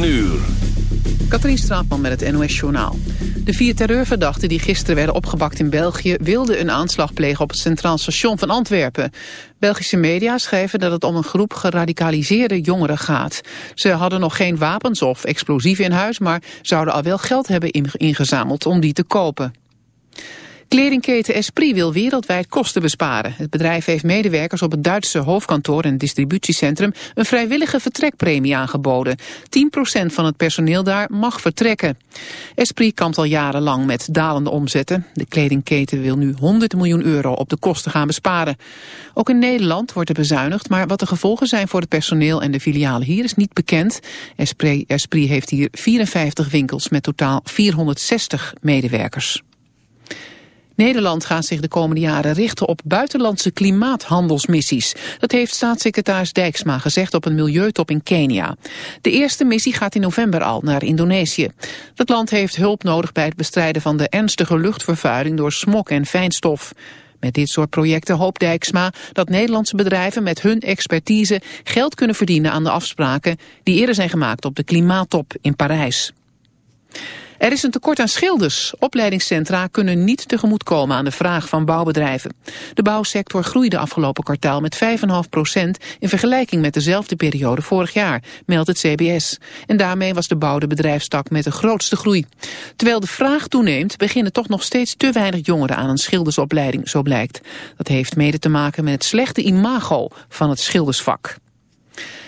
9 uur. Katrien Straatman met het NOS-journaal. De vier terreurverdachten die gisteren werden opgepakt in België... wilden een aanslag plegen op het Centraal Station van Antwerpen. Belgische media schrijven dat het om een groep geradicaliseerde jongeren gaat. Ze hadden nog geen wapens of explosieven in huis... maar zouden al wel geld hebben ingezameld om die te kopen. Kledingketen Esprit wil wereldwijd kosten besparen. Het bedrijf heeft medewerkers op het Duitse hoofdkantoor en distributiecentrum een vrijwillige vertrekpremie aangeboden. 10% van het personeel daar mag vertrekken. Esprit kampt al jarenlang met dalende omzetten. De kledingketen wil nu 100 miljoen euro op de kosten gaan besparen. Ook in Nederland wordt er bezuinigd, maar wat de gevolgen zijn voor het personeel en de filialen hier is niet bekend. Esprit, Esprit heeft hier 54 winkels met totaal 460 medewerkers. Nederland gaat zich de komende jaren richten op buitenlandse klimaathandelsmissies. Dat heeft staatssecretaris Dijksma gezegd op een milieutop in Kenia. De eerste missie gaat in november al naar Indonesië. Dat land heeft hulp nodig bij het bestrijden van de ernstige luchtvervuiling door smog en fijnstof. Met dit soort projecten hoopt Dijksma dat Nederlandse bedrijven met hun expertise geld kunnen verdienen aan de afspraken die eerder zijn gemaakt op de klimaattop in Parijs. Er is een tekort aan schilders. Opleidingscentra kunnen niet tegemoetkomen aan de vraag van bouwbedrijven. De bouwsector groeide afgelopen kwartaal met 5,5 procent in vergelijking met dezelfde periode vorig jaar, meldt het CBS. En daarmee was de bouw de bedrijfstak met de grootste groei. Terwijl de vraag toeneemt, beginnen toch nog steeds te weinig jongeren aan een schildersopleiding, zo blijkt. Dat heeft mede te maken met het slechte imago van het schildersvak.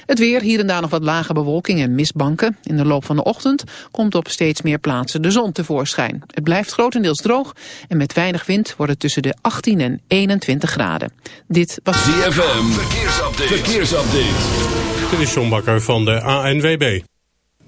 Het weer, hier en daar nog wat lage bewolking en mistbanken. In de loop van de ochtend komt op steeds meer plaatsen de zon tevoorschijn. Het blijft grotendeels droog en met weinig wind wordt het tussen de 18 en 21 graden. Dit was ZFM, verkeersupdate. verkeersupdate. Dit is John Bakker van de ANWB.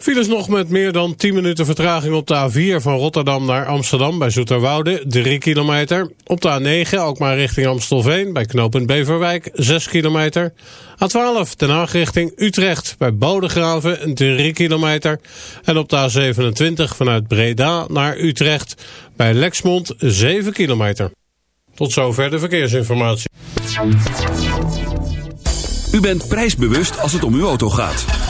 Files nog met meer dan 10 minuten vertraging op de A4 van Rotterdam naar Amsterdam bij Zoeterwoude, 3 kilometer. Op de A9 ook maar richting Amstelveen bij knooppunt Beverwijk, 6 kilometer. A12 Den Haag richting Utrecht bij Bodegraven, 3 kilometer. En op de A27 vanuit Breda naar Utrecht bij Lexmond, 7 kilometer. Tot zover de verkeersinformatie. U bent prijsbewust als het om uw auto gaat.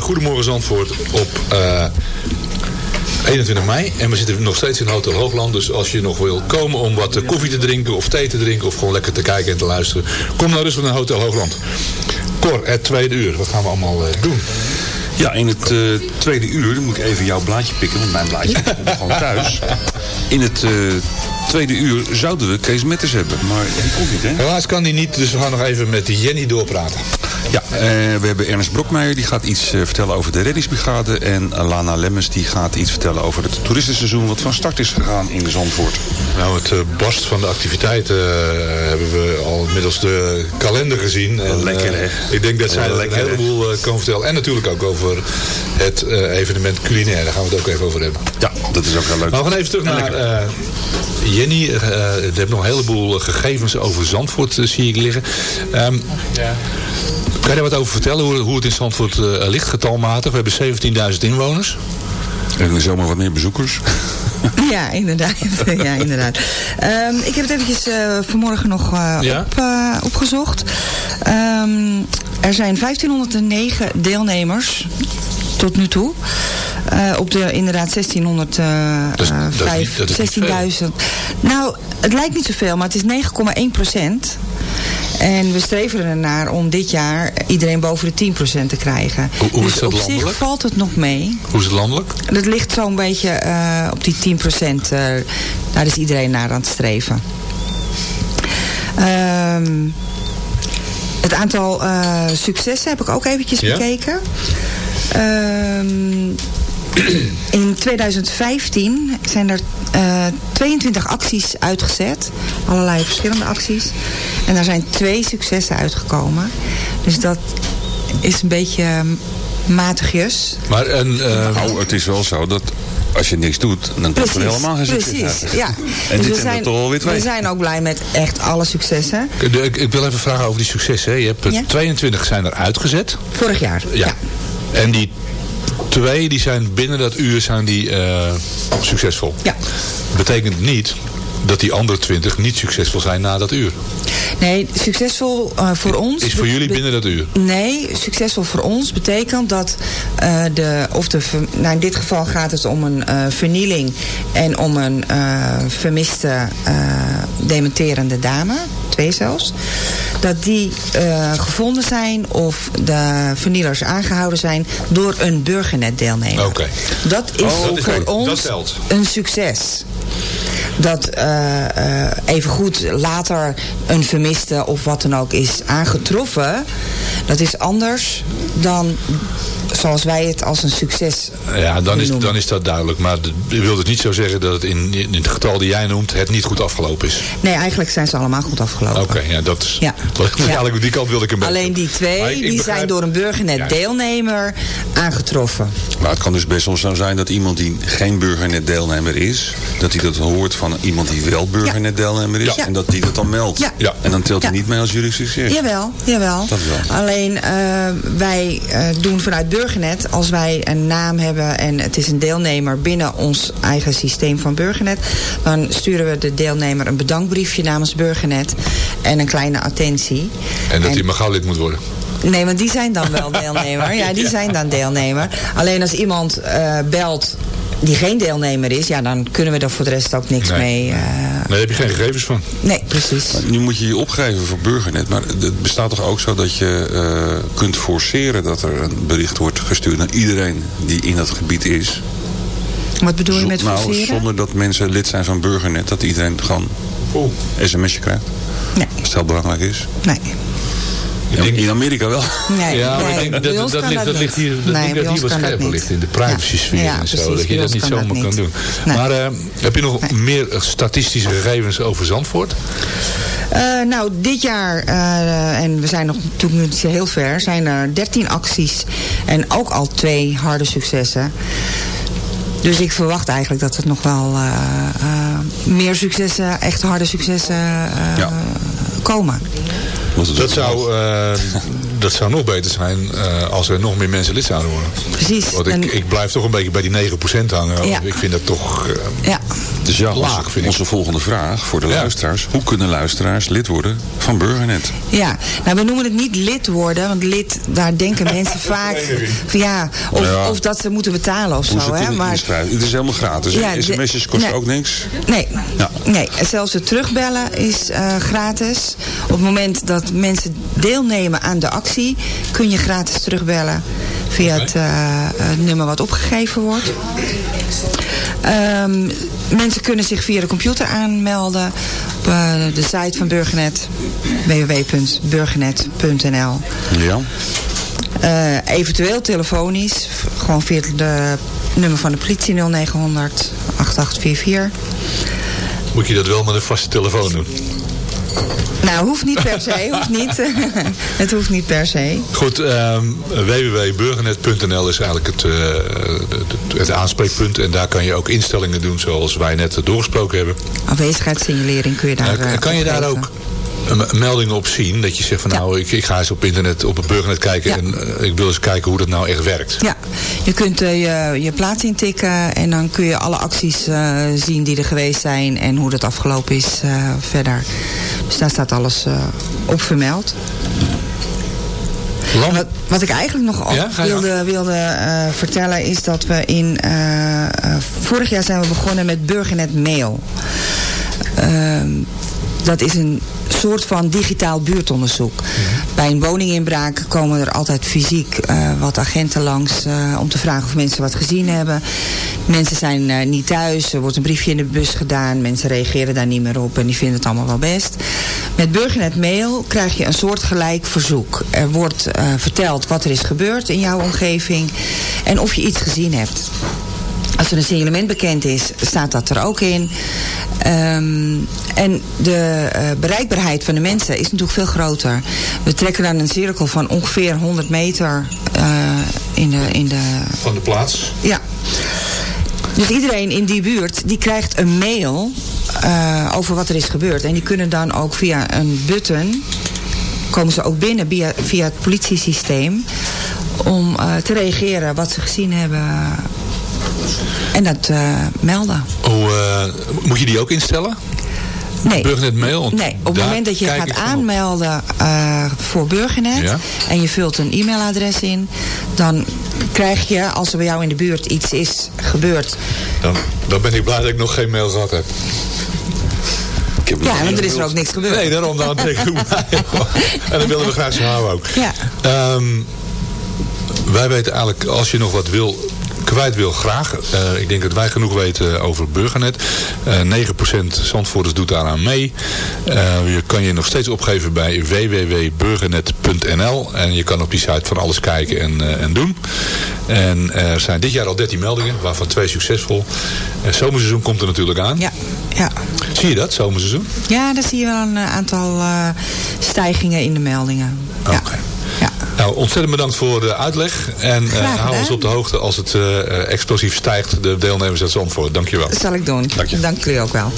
Goedemorgen Zandvoort op uh, 21 mei. En we zitten nog steeds in Hotel Hoogland. Dus als je nog wil komen om wat koffie te drinken of thee te drinken... of gewoon lekker te kijken en te luisteren... kom naar rustig naar Hotel Hoogland. Cor, het tweede uur. Wat gaan we allemaal doen? Ja, in het uh, tweede uur moet ik even jouw blaadje pikken, want mijn blaadje komt gewoon thuis. In het uh, tweede uur zouden we Kees Metters hebben, maar die komt niet, hè? Helaas kan die niet, dus we gaan nog even met Jenny doorpraten. Ja, uh, we hebben Ernst Brokmeijer, die gaat iets uh, vertellen over de reddingsbrigade. En Lana Lemmens, die gaat iets vertellen over het toeristenseizoen wat van start is gegaan in de Zandvoort. Nou, het uh, barst van de activiteiten hebben we al middels de kalender gezien. En, lekker, hè? Ik denk dat zij er een heleboel kan vertellen. En natuurlijk ook over het evenement culinair. Daar gaan we het ook even over hebben. Ja, dat is ook heel leuk. Maar we gaan even terug naar Jenny. Uh, je hebt nog een heleboel gegevens over Zandvoort, zie ik liggen. Um, ja. Kan je daar wat over vertellen, hoe, hoe het in Zandvoort uh, ligt getalmatig? We hebben 17.000 inwoners. En er zomaar wat meer bezoekers. Ja, inderdaad. ja, inderdaad. Um, ik heb het eventjes uh, vanmorgen nog uh, ja? op, uh, opgezocht. Um, er zijn 1509 deelnemers tot nu toe. Uh, op de inderdaad 1600, 16.000. Nou, het lijkt niet zoveel, maar het is 9,1 procent. En we streven ernaar om dit jaar iedereen boven de 10% te krijgen. Hoe, hoe dus is dat op landelijk? zich valt het nog mee. Hoe is het landelijk? Dat ligt zo'n beetje uh, op die 10%. Uh, daar is iedereen naar aan het streven. Um, het aantal uh, successen heb ik ook eventjes ja? bekeken. Um, in 2015 zijn er uh, 22 acties uitgezet. Allerlei verschillende acties. En daar zijn twee successen uitgekomen. Dus dat is een beetje matigjes. Maar en, uh, nou, het is wel zo dat als je niks doet, dan komt er helemaal geen succes Precies, ja. En dus dit we zijn, toch alweer twee. We zijn ook blij met echt alle successen. Ik, ik, ik wil even vragen over die successen. Je hebt ja? 22 zijn er uitgezet. Vorig jaar, ja. ja. En die twee die zijn binnen dat uur zijn die, uh, succesvol. Ja. Betekent niet dat die andere 20 niet succesvol zijn na dat uur. Nee, succesvol uh, voor ons... Is voor jullie binnen dat uur? Nee, succesvol voor ons betekent dat uh, de... Of de nou in dit geval gaat het om een uh, vernieling en om een vermiste dementerende dame. Twee zelfs. Dat die gevonden zijn of de vernielers aangehouden zijn door een burgernetdeelnemer. Oké. Okay. Dat is oh, dat voor is, ons dat een succes dat uh, uh, evengoed later een vermiste of wat dan ook is aangetroffen. Dat is anders dan zoals wij het als een succes Ja, dan is, dan is dat duidelijk. Maar je wilt het niet zo zeggen dat het in, in het getal die jij noemt het niet goed afgelopen is. Nee, eigenlijk zijn ze allemaal goed afgelopen. Oké, okay, ja, dat is... Ja. Eigenlijk ja. die kant wilde ik hem Alleen die twee, ik, ik die begrijp... zijn door een burgernet ja. deelnemer aangetroffen. Maar het kan dus best wel zo zijn dat iemand die geen burgernet deelnemer is, dat hij dat hoort van iemand die wel burgernet deelnemer is en dat die dat dan meldt. Ja. En dan telt hij niet mee als jullie succes. Jawel, jawel. Dat wel. Alleen uh, wij uh, doen vanuit Burgernet, als wij een naam hebben en het is een deelnemer binnen ons eigen systeem van Burgernet, dan sturen we de deelnemer een bedankbriefje namens Burgernet en een kleine attentie. En dat hij maar gauw lid moet worden. Nee, want die zijn dan wel deelnemer. Ja, die zijn dan deelnemer. Alleen als iemand uh, belt die geen deelnemer is, ja, dan kunnen we er voor de rest ook niks nee. mee. Uh... Nee, daar heb je geen gegevens van. Nee, precies. Maar nu moet je je opgeven voor Burgernet. Maar het bestaat toch ook zo dat je uh, kunt forceren dat er een bericht wordt gestuurd naar iedereen die in dat gebied is. Wat bedoel je met forceren? Nou, zonder dat mensen lid zijn van Burgernet, dat iedereen gewoon oh. sms'je krijgt. Nee. Als het heel belangrijk is. Nee. Ja, in Amerika wel. Nee, ja, maar nee, ik denk dat, dat, dat, ligt, dat ligt hier dat nee, dat hier wat scherper ligt in de privacy sfeer ja. en zo. precies, dat je dat niet zomaar dat kan doen. Nee. Maar uh, heb je nog meer statistische gegevens over Zandvoort? Uh, nou, dit jaar, uh, en we zijn nog natuurlijk niet heel ver, zijn er 13 acties en ook al twee harde successen. Dus ik verwacht eigenlijk dat het nog wel uh, uh, meer successen, echt harde successen uh, ja. komen. Dat zou dat zou nog beter zijn uh, als er nog meer mensen lid zouden worden. Precies. Want ik, En- ik blijf toch een beetje bij die 9% hangen. Ja. Ik vind dat toch uh, Ja, Dus ja, Laag, onze, vind ik. volgende vraag voor de Ja. luisteraars. Hoe kunnen luisteraars lid worden van Burgernet? ja. Nou, we noemen het niet lid worden, want lid, daar denken mensen vaak van ja, of, Ja. of dat ze moeten betalen of Hoe zo. ze Hè? Maar? Het is helemaal gratis. Ja, de- sms'jes kosten nee. ook niks. Nee, Ja. nee, zelfs het terugbellen is eh, gratis. Op het moment dat mensen deelnemen aan de actie... kun je gratis terugbellen via het eh, het nummer wat opgegeven wordt. Ehm, mensen kunnen zich via de computer aanmelden op eh, de site van Burgernet www.burgernet.nl Ja. Eh, eventueel telefonisch, gewoon via het eh, nummer van de politie 0900 8844. moet je dat wel met een vaste telefoon doen. Nou, hoeft niet per se, hoeft niet. het hoeft niet per se. Goed, ehm www.burgernet.nl is eigenlijk het, eh, het, het aanspreekpunt. En daar kan je ook instellingen doen zoals wij net doorgesproken hebben. Afwezigheidssignalering kun je daar eh, kan je daar ook een een melding op zien? Dat je zegt van Ja. nou, ik, ik ga eens op internet, op het Burgernet kijken. Ja. En eh, ik wil eens kijken hoe dat nou echt werkt. Ja, je kunt eh, je, je plaats intikken en dan kun je alle acties eh, zien die er geweest zijn en hoe dat afgelopen is verder. Dus daar staat alles op vermeld. Wat, wat ik eigenlijk nog Ja, wilde, wilde vertellen is dat we in... vorig jaar zijn we begonnen met Burgernet Mail. Dat is een soort van digitaal buurtonderzoek. Bij een woninginbraak komen er altijd fysiek eh, wat agenten langs... eh, om te vragen of mensen wat gezien hebben. Mensen zijn eh, niet thuis, er wordt een briefje in de bus gedaan... mensen reageren daar niet meer op en die vinden het allemaal wel best. Met Burgernet Mail krijg je een soortgelijk verzoek. Er wordt verteld wat er is gebeurd in jouw omgeving... en of je iets gezien hebt. Als er een signalement bekend is, staat dat er ook in. Ehm, en de eh, bereikbaarheid van de mensen is natuurlijk veel groter. We trekken dan een cirkel van ongeveer 100 meter eh, in, de, in de... Van de plaats. Ja. Dus iedereen in die buurt, die krijgt een mail eh, over wat er is gebeurd. En die kunnen dan ook via een button, komen ze ook binnen via, via het politiesysteem... om te reageren wat ze gezien hebben en dat eh, melden. Hoe, eh, moet je die ook instellen? Nee. Burgernet Mail? Nee, op het moment dat je gaat aanmelden eh, voor Burgernet Ja. en je vult een e-mailadres in, dan krijg je, als er bij jou in de buurt iets is gebeurd, Dan, dan ben ik blij dat ik nog geen mail gehad heb. Ja, want er is er ook niks gebeurd. Nee, daarom dan denk ik En dat willen we graag zo houden ook. Ja. Ehm, wij weten eigenlijk, als je nog wat wil, kwijt wil, graag. Eh, ik denk dat wij genoeg weten over Burgernet. Eh 9% Zandvoorters doet daaraan mee. Eh, je kan je nog steeds opgeven bij www.burgernet.nl. En je kan op die site van alles kijken en, eh, en doen. En er zijn dit jaar al 13 meldingen, waarvan twee succesvol. Het zomerseizoen komt er natuurlijk aan. Ja, ja. Zie je dat, zomerseizoen? ja, dan zie je wel een eh, aantal eh, stijgingen in de meldingen. Oké. Ja. Nou, ontzettend bedankt voor de uitleg. En eh, Graag hou ons op de hoogte als het eh, explosief stijgt. De deelnemers uit Zandvoort. Dankjewel. Dat zal ik doen. Dank je. Dank jullie ook wel.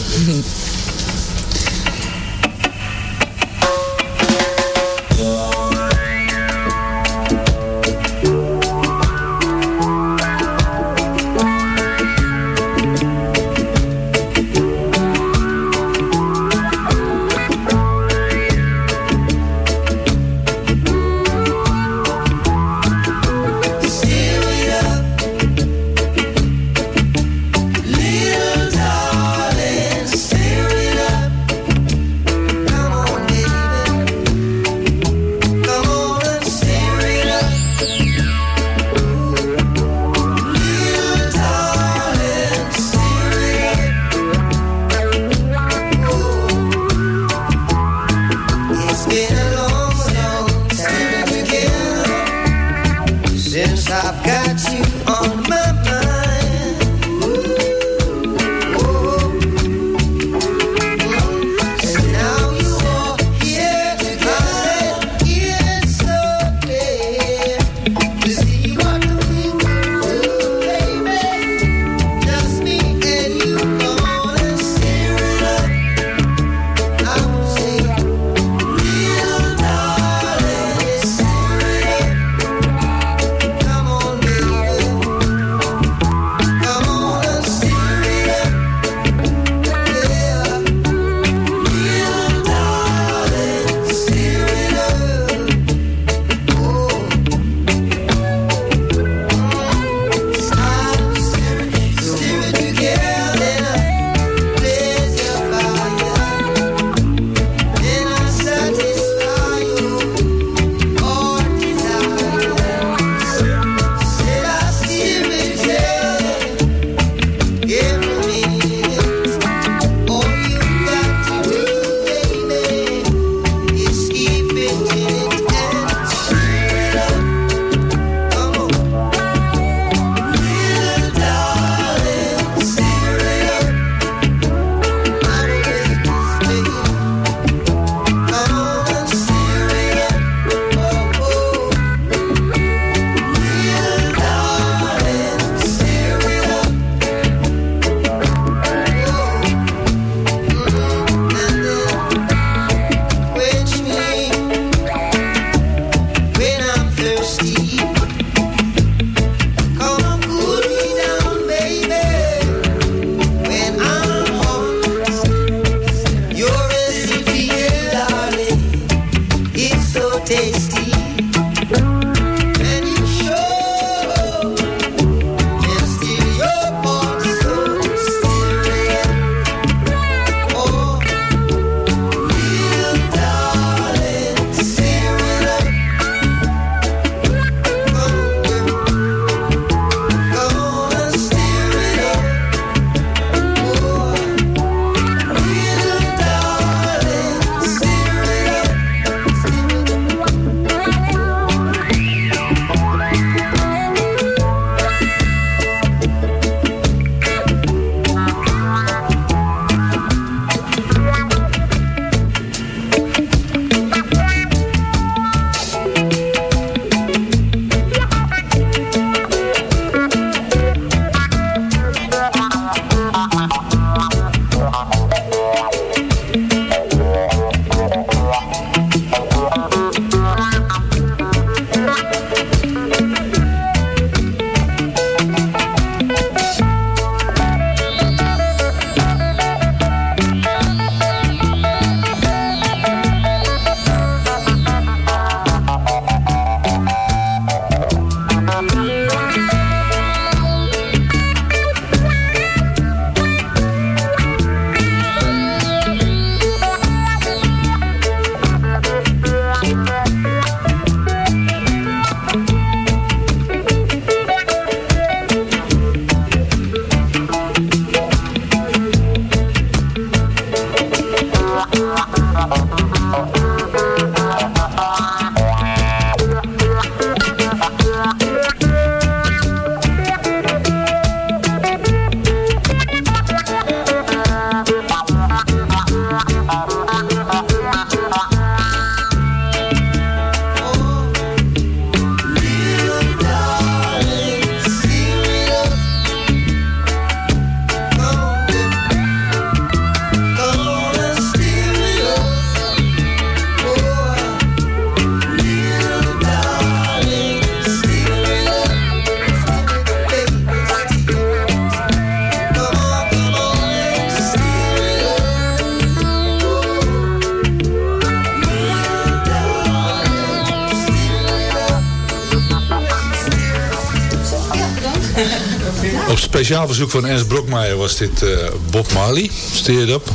Speciaal verzoek van Ernst Brokmeijer was dit eh, Bob Marley. Steer het op.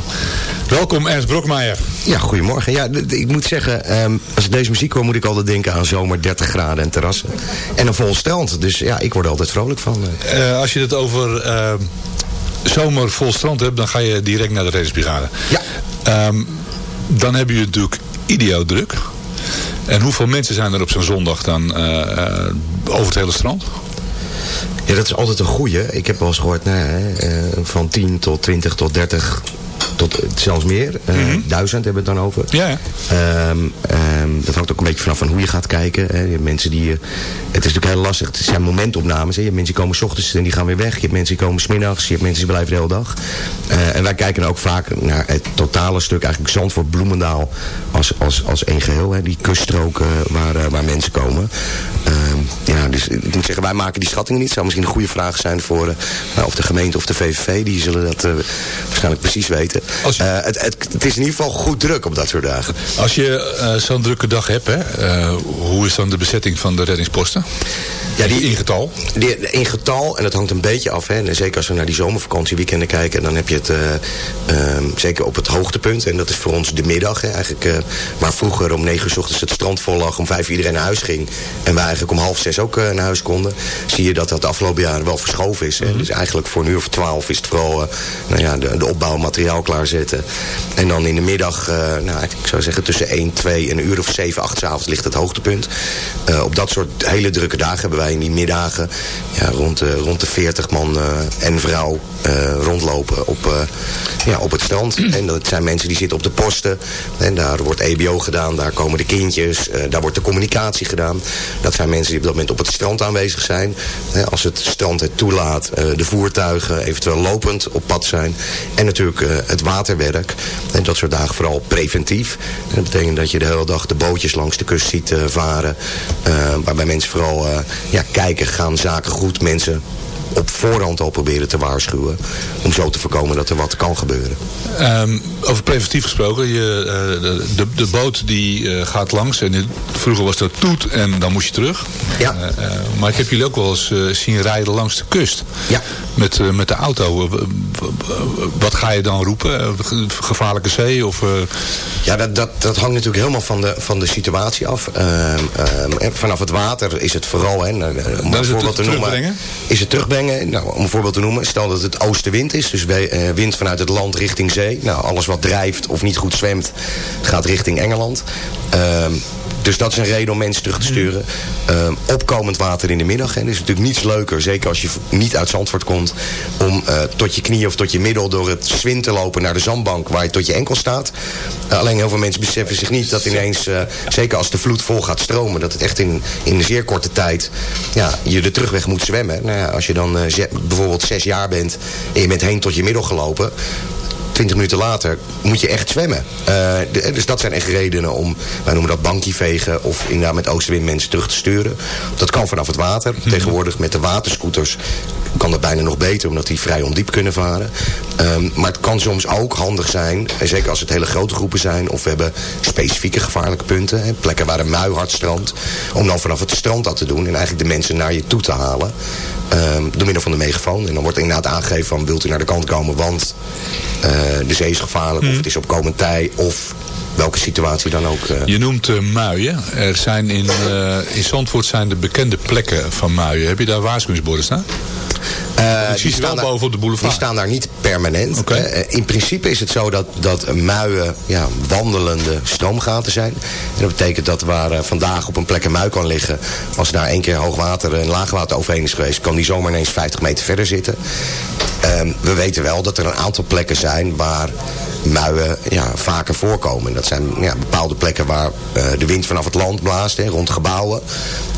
Welkom Ernst Brokmeijer. Ja, goedemorgen. Ja, ik moet zeggen, ehm, als ik deze muziek hoor, moet ik altijd denken aan zomer, 30 graden en terrassen. En een vol strand. Dus ja, ik word er altijd vrolijk van. eh. Eh, als je het over eh, zomer vol strand hebt, dan ga je direct naar de reddingsbrigade. Ja. Ehm, dan hebben jullie natuurlijk ideaal druk. En hoeveel mensen zijn er op zo'n zondag dan over het hele strand? Ja, dat is altijd een goeie. Ik heb wel eens gehoord, nou, hè, eh, van 10 tot 20 tot 30 tot zelfs meer. Eh, Duizend hebben we het dan over. Ja, ja. Ehm, dat hangt ook een beetje vanaf van hoe je gaat kijken. Hè. Je hebt mensen die... eh, het is natuurlijk heel lastig. Het zijn momentopnames. Hè. Je hebt mensen die komen s ochtends en die gaan weer weg. Je hebt mensen die komen smiddags. Je hebt mensen die blijven de hele dag. Eh, en wij kijken ook vaak naar het totale stuk. Eigenlijk Zandvoort, Bloemendaal als, als, als één geheel. Hè. Die kuststroken waar, waar mensen komen. Ehm, ja, dus ik moet zeggen, wij maken die schattingen niet. Het zou misschien een goede vraag zijn voor of de gemeente of de VVV. Die zullen dat waarschijnlijk precies weten. Je- Eh, het, het, het is in ieder geval goed druk op dat soort dagen. Als je eh, zo'n drukke dag hebt, hè, eh, hoe is dan de bezetting van de reddingsposten? Ja, die- in getal? Die, in getal, en dat hangt een beetje af, hè, en zeker als we naar die zomervakantieweekenden kijken, dan heb je het eh, ehm, zeker op het hoogtepunt. En dat is voor ons de middag. Hè, eigenlijk, waar vroeger om negen uur 's ochtends het strand vol lag, om vijf iedereen naar huis ging. En wij eigenlijk om half zes ook naar huis konden. Zie je dat dat de afgelopen jaren wel verschoven is. Hè. Dus eigenlijk voor een uur of twaalf is het vooral nou ja, de, de opbouw, materiaal klaarzetten. En dan in de middag, eh, nou, ik zou zeggen tussen 1, 2 en een uur of 7, 8 's avonds ligt het hoogtepunt. Eh, op dat soort hele drukke dagen hebben wij in die middagen ja, rond, de, rond de 40 man eh, en vrouw eh, rondlopen op, eh, ja, op het strand. En dat zijn mensen die zitten op de posten. En daar wordt EBO gedaan, daar komen de kindjes, eh, daar wordt de communicatie gedaan. Dat zijn mensen die op dat moment op het strand aanwezig zijn. Als het strand het toelaat, eh, de voertuigen eventueel lopend op pad zijn. En natuurlijk eh, het waterwerk. En dat soort dagen vooral preventief. En dat betekent dat je de hele dag de bootjes langs de kust ziet eh, varen. eh, waarbij mensen vooral eh, ja, kijken, gaan zaken goed. Mensen op voorhand al proberen te waarschuwen. Om zo te voorkomen dat er wat kan gebeuren. Ehm, over preventief gesproken, je, eh, de, de, boot die eh, gaat langs. En vroeger was dat toet en dan moest je terug. Ja. Eh, maar ik heb jullie ook wel eens zien rijden langs de kust. Ja. Met, met de auto. Wat ga je dan roepen? Ge- Gevaarlijke zee? Of, Ja, dat, dat, dat hangt natuurlijk helemaal van de, van de situatie af. Ehm, ehm, vanaf het water is het vooral, hè, nou, om Dan een het voorbeeld te terugbrengen? noemen. Is het terugbrengen? Nou, om een voorbeeld te noemen, stel dat het oostenwind is, dus eh, wind vanuit het land richting zee. Nou, alles wat drijft of niet goed zwemt, gaat richting Engeland. Dus dat is een reden om mensen terug te sturen. Ehm, opkomend water in de middag. Dat is natuurlijk niets leuker, zeker als je niet uit Zandvoort komt, om eh, tot je knie of tot je middel door het zwin te lopen naar de zandbank waar je tot je enkel staat. Eh, alleen heel veel mensen beseffen zich niet dat ineens, zeker als de vloed vol gaat stromen, dat het echt in, in een zeer korte tijd ja, je de terugweg moet zwemmen. Nou ja, als je dan bijvoorbeeld zes jaar bent en je bent heen tot je middel gelopen. 20 minuten later moet je echt zwemmen. Eh, de- dus dat zijn echt redenen om, wij noemen dat bankje vegen... of inderdaad met oostenwind mensen terug te sturen. Dat kan vanaf het water. Tegenwoordig met de waterscooters kan dat bijna nog beter... omdat die vrij ondiep kunnen varen. Ehm, maar het kan soms ook handig zijn... en zeker als het hele grote groepen zijn... of we hebben specifieke gevaarlijke punten... Hè, plekken waar een mui hard strandt... om dan vanaf het strand dat te doen... en eigenlijk de mensen naar je toe te halen... ehm, door middel van de megafoon. En dan wordt inderdaad aangegeven van... wilt u naar de kant komen, want... eh, de zee is gevaarlijk, of het is opkomend tij, of welke situatie dan ook. eh. je noemt eh, muien. Er zijn in, eh, in Zandvoort zijn de bekende plekken van muien. Heb je daar waarschuwingsborden staan? Ze wel daar- boven op de boulevard. Die staan daar niet permanent. In principe is het zo dat, dat muien ja, wandelende stroomgaten zijn. En dat betekent dat waar vandaag op een plek een mui kan liggen... als daar één keer hoogwater en laagwater overheen is geweest... kan die zomaar ineens 50 meter verder zitten. Ehm, we weten wel dat er een aantal plekken zijn waar muien ja, vaker voorkomen. Dat zijn ja, bepaalde plekken waar eh, de wind vanaf het land blaast, hè, rond gebouwen.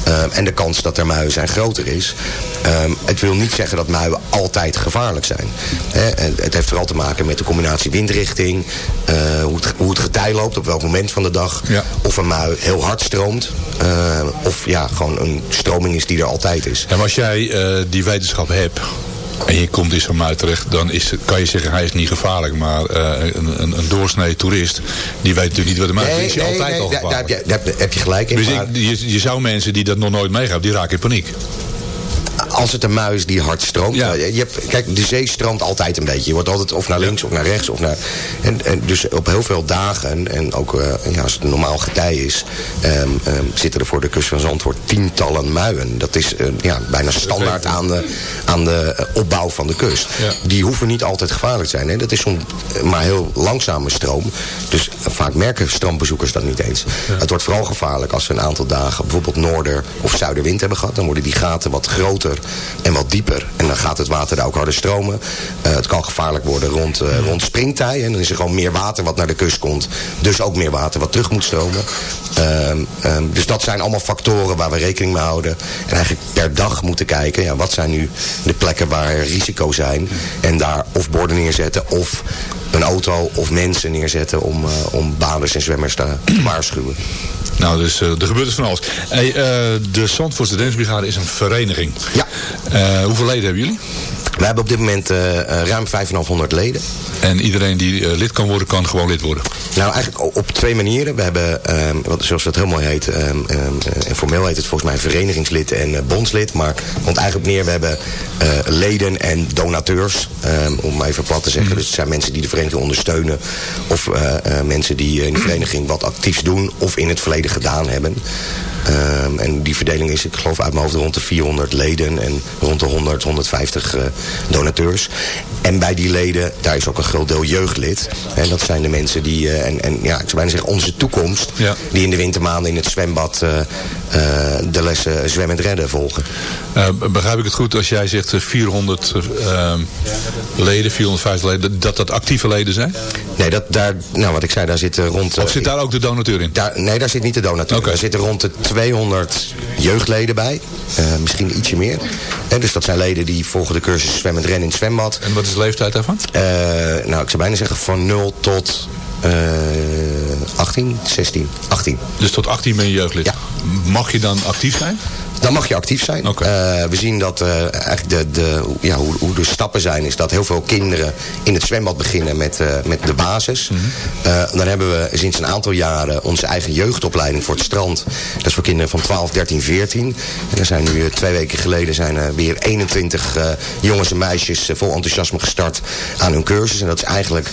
Ehm, en de kans dat er muien zijn groter is. Ehm, het wil niet zeggen dat muien altijd gevaarlijk zijn. Hè, het heeft vooral te maken met de combinatie windrichting, eh, hoe, het, hoe het getij loopt, op welk moment van de dag. Ja. Of een mui heel hard stroomt. eh, of ja, gewoon een stroming is die er altijd is. En als jij eh, die wetenschap hebt en je komt in zo'n terecht, dan is, kan je zeggen hij is niet gevaarlijk. Maar eh, een, een, een doorsnee toerist, die weet natuurlijk niet wat de mui is. is hij altijd al daar, daar, heb je, daar heb je gelijk in. Dus maar- ik, je, je zou mensen die dat nog nooit meegaan, die raken in paniek. Als het een mui is die hard stroomt. Ja. eh, Je hebt, kijk, de zee stroomt altijd een beetje. Je wordt altijd of naar links of naar rechts. Of naar, en, en dus op heel veel dagen, en ook eh, ja, als het een normaal getij is... ehm, ehm, zitten er voor de kust van Zandvoort tientallen muien. Dat is eh, ja, bijna standaard aan de, aan de opbouw van de kust. Ja. Die hoeven niet altijd gevaarlijk te zijn. Hè. Dat is eh, maar heel langzame stroom. Dus vaak merken strandbezoekers dat niet eens. Het wordt vooral gevaarlijk als we een aantal dagen... bijvoorbeeld noorder- of zuiderwind hebben gehad. Dan worden die gaten wat groter en wat dieper. En dan gaat het water daar ook harder stromen. Eh, het kan gevaarlijk worden rond, eh, rond springtij. En dan is er gewoon meer water wat naar de kust komt. Dus ook meer water wat terug moet stromen. Ehm, ehm, dus dat zijn allemaal factoren waar we rekening mee houden. En eigenlijk per dag moeten kijken. Ja, wat zijn nu de plekken waar risico zijn. En daar of borden neerzetten of een auto of mensen neerzetten om, eh, om baders en zwemmers te, te waarschuwen. Nou, dus eh, er gebeurt dus van alles. Hey, eh, de Zandvoortse Reddingsbrigade is een vereniging. Ja. Eh, hoeveel leden hebben jullie? We hebben op dit moment eh, eh, ruim 5,500 leden. En iedereen die eh, lid kan worden, kan gewoon lid worden. Nou, eigenlijk op twee manieren. We hebben, ehm, wat, zoals dat heel mooi heet, ehm, ehm, eh, en formeel heet het volgens mij verenigingslid en bondslid. Maar komt eigenlijk op neer, we hebben leden en donateurs, ehm, om maar even plat te zeggen. Dus het zijn mensen die de vereniging ondersteunen. Of mensen die in de vereniging wat actiefs doen of in het verleden gedaan hebben. Ehm, en die verdeling is, ik geloof uit mijn hoofd, rond de 400 leden en rond de 100, 150 eh, donateurs. En bij die leden, daar is ook een groot deel jeugdlid. En dat zijn de mensen die, eh, en, en ja, ik zou bijna zeggen onze toekomst, Ja. die in de wintermaanden in het zwembad eh, de lessen zwemmend redden volgen. Begrijp ik het goed als jij zegt eh, 400 eh, leden, 450 leden, dat dat actieve leden zijn? Nee, dat, daar, nou wat ik zei, daar zitten rond... Of zit daar ook de donateur in? Daar, nee, daar zit niet de donateur. Oké. Daar zitten rond de 200 jeugdleden bij. Eh, misschien ietsje meer. Hè, dus dat zijn leden die volgen de cursus zwemmend rennen in het zwembad. En wat is de leeftijd daarvan? Eh, nou, ik zou bijna zeggen van 0 tot eh 18, 16, 18. Dus tot 18 ben je jeugdlid. Ja. Mag je dan actief zijn? Dan mag je actief zijn. Eh, we zien dat eh, eigenlijk de, de, ja, hoe, hoe de stappen zijn... is dat heel veel kinderen in het zwembad beginnen met, eh, met de basis. Mhm. Dan hebben we sinds een aantal jaren onze eigen jeugdopleiding voor het strand. Dat is voor kinderen van 12, 13, 14. En er zijn nu twee weken geleden zijn er weer 21 eh, jongens en meisjes... vol enthousiasme gestart aan hun cursus. En dat is eigenlijk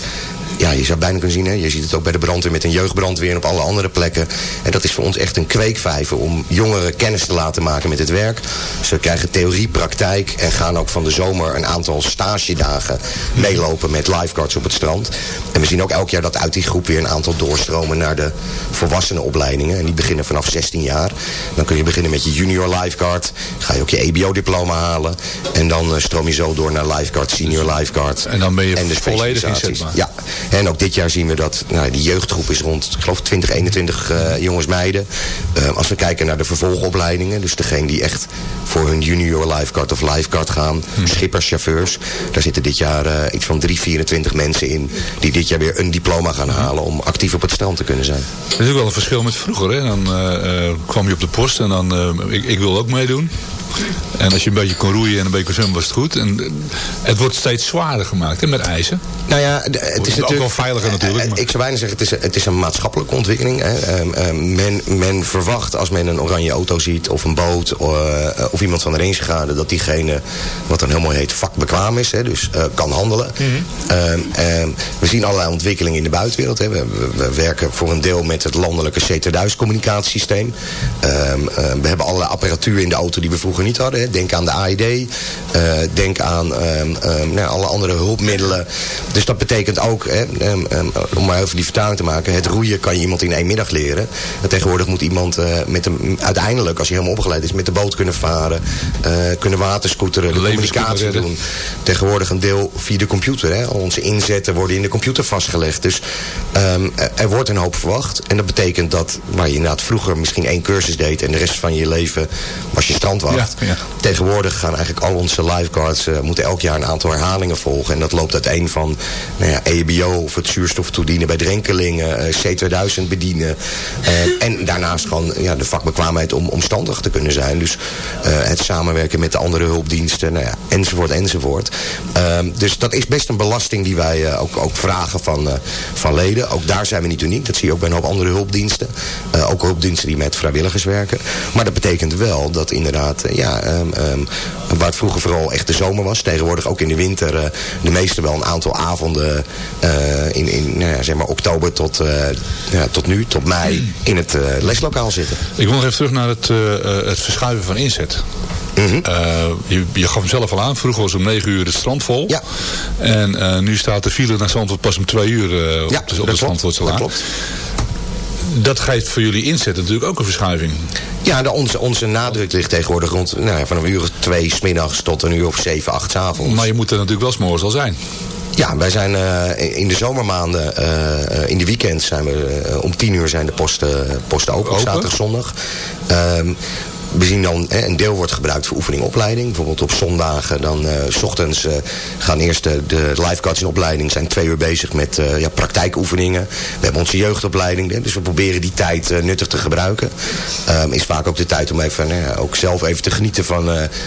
ja, je zou bijna kunnen zien, hè? je ziet het ook bij de brandweer met een jeugdbrandweer en op alle andere plekken. En dat is voor ons echt een kweekvijver om jongeren kennis te laten maken met het werk. Ze krijgen theorie, praktijk en gaan ook van de zomer een aantal stagedagen meelopen met lifeguards op het strand. En we zien ook elk jaar dat uit die groep weer een aantal doorstromen naar de volwassenenopleidingen. En die beginnen vanaf 16 jaar. Dan kun je beginnen met je junior lifeguard. Ga je ook je EBO-diploma halen. En dan eh, stroom je zo door naar lifeguard, senior lifeguard. En dan ben je de volledig inzetbaar. Ja, en ook dit jaar zien we dat nou, die jeugdgroep is rond, ik geloof 20, 21 eh, jongens meiden. Eh, als we kijken naar de vervolgopleidingen, dus degene die echt voor hun junior lifeguard of lifeguard gaan, schippers, chauffeurs. Daar zitten dit jaar eh, iets van 3, 24 mensen in die dit jaar weer een diploma gaan halen om actief op het strand te kunnen zijn. Dat is ook wel een verschil met vroeger. Hè? Dan eh, kwam je op de post en dan, ik, ik wil ook meedoen. En als je een beetje kon roeien en een beetje kon zwemmen was het goed. En eh, het wordt steeds zwaarder gemaakt hè, met eisen. Nou ja, het is ook natuurlijk... wel veiliger natuurlijk, Eh, maar- Ik zou bijna zeggen, het is, het is een maatschappelijke ontwikkeling. Hè. Ehm, ehm, men, men verwacht als men een oranje auto ziet of een boot eh, of iemand van de rangegarde... dat diegene, wat dan heel mooi heet, vakbekwaam is. Hè, dus eh, kan handelen. Ehm, ehm, we zien allerlei ontwikkelingen in de buitenwereld. Hè. We, we- we werken voor een deel met het landelijke C2000 communicatiesysteem. We hebben allerlei apparatuur in de auto die we vroeger niet hadden. Hè. Denk aan de AED. eh, denk aan ehm, ehm, nou, alle andere hulpmiddelen. Dus dat betekent ook, hè, ehm, om maar even die vertaling te maken... het roeien kan je iemand in één middag leren. En tegenwoordig moet iemand eh, met een, uiteindelijk, als hij helemaal opgeleid is... met de boot kunnen varen, eh, kunnen waterscooteren, de communicatie doen. Tegenwoordig een deel via de computer. Hè. Al onze inzetten worden in de computer vastgelegd. Dus er- wordt een hoop verwacht. En dat betekent dat waar je inderdaad vroeger misschien één cursus deed... en de rest van je leven was je. Ja, ja. Tegenwoordig gaan eigenlijk al onze lifeguards... eh, moeten elk jaar een aantal herhalingen volgen. En dat loopt uiteen van nou ja, EHBO of het zuurstof toedienen bij drenkelingen... eh, C2000 bedienen. eh, en daarnaast gewoon ja, de vakbekwaamheid om omstandig te kunnen zijn. Dus het samenwerken met de andere hulpdiensten, nou ja, enzovoort, enzovoort. Ehm, dus dat is best een belasting die wij ook, ook vragen van, van leden. Ook daar zijn we niet uniek. Dat zie je ook bij een hoop andere hulpdiensten. Ook hulpdiensten die met vrijwilligers werken. Maar dat betekent wel dat inderdaad, ja, ehm, ehm, waar het vroeger vooral echt de zomer was. Tegenwoordig ook in de winter eh, de meeste wel een aantal avonden eh, in, in nou ja, zeg maar oktober tot, eh, ja, tot nu, tot mei, in het leslokaal zitten. Ik wil nog even terug naar het, het verschuiven van inzet. Eh, je, je gaf hem zelf al aan. Vroeger was om 9 uur het strand vol. Ja. En nu staat de file naar Zandvoort pas om 2 uur op de, op dat de Zandvoortselaan. dat klopt. Dat geeft voor jullie inzet natuurlijk ook een verschuiving. Ja, de, onze, onze nadruk ligt tegenwoordig rond nou ja, vanaf een uur of twee smiddags tot een uur of zeven, acht 's avonds. Maar je moet er natuurlijk wel s'morgens al zijn. Ja, wij zijn eh, in de zomermaanden, eh, in de weekends zijn we eh, om tien uur zijn de posten, posten open, op Open? zaterdag, zondag. Ehm, we zien dan, hè, een deel wordt gebruikt voor oefening opleiding. Bijvoorbeeld op zondagen, dan eh, s ochtends eh, gaan eerst de, de lifeguards in opleiding, zijn twee uur bezig met eh, ja, praktijkoefeningen. We hebben onze jeugdopleiding, hè, dus we proberen die tijd nuttig te gebruiken. Ehm, is vaak ook de tijd om even, ook zelf even te genieten van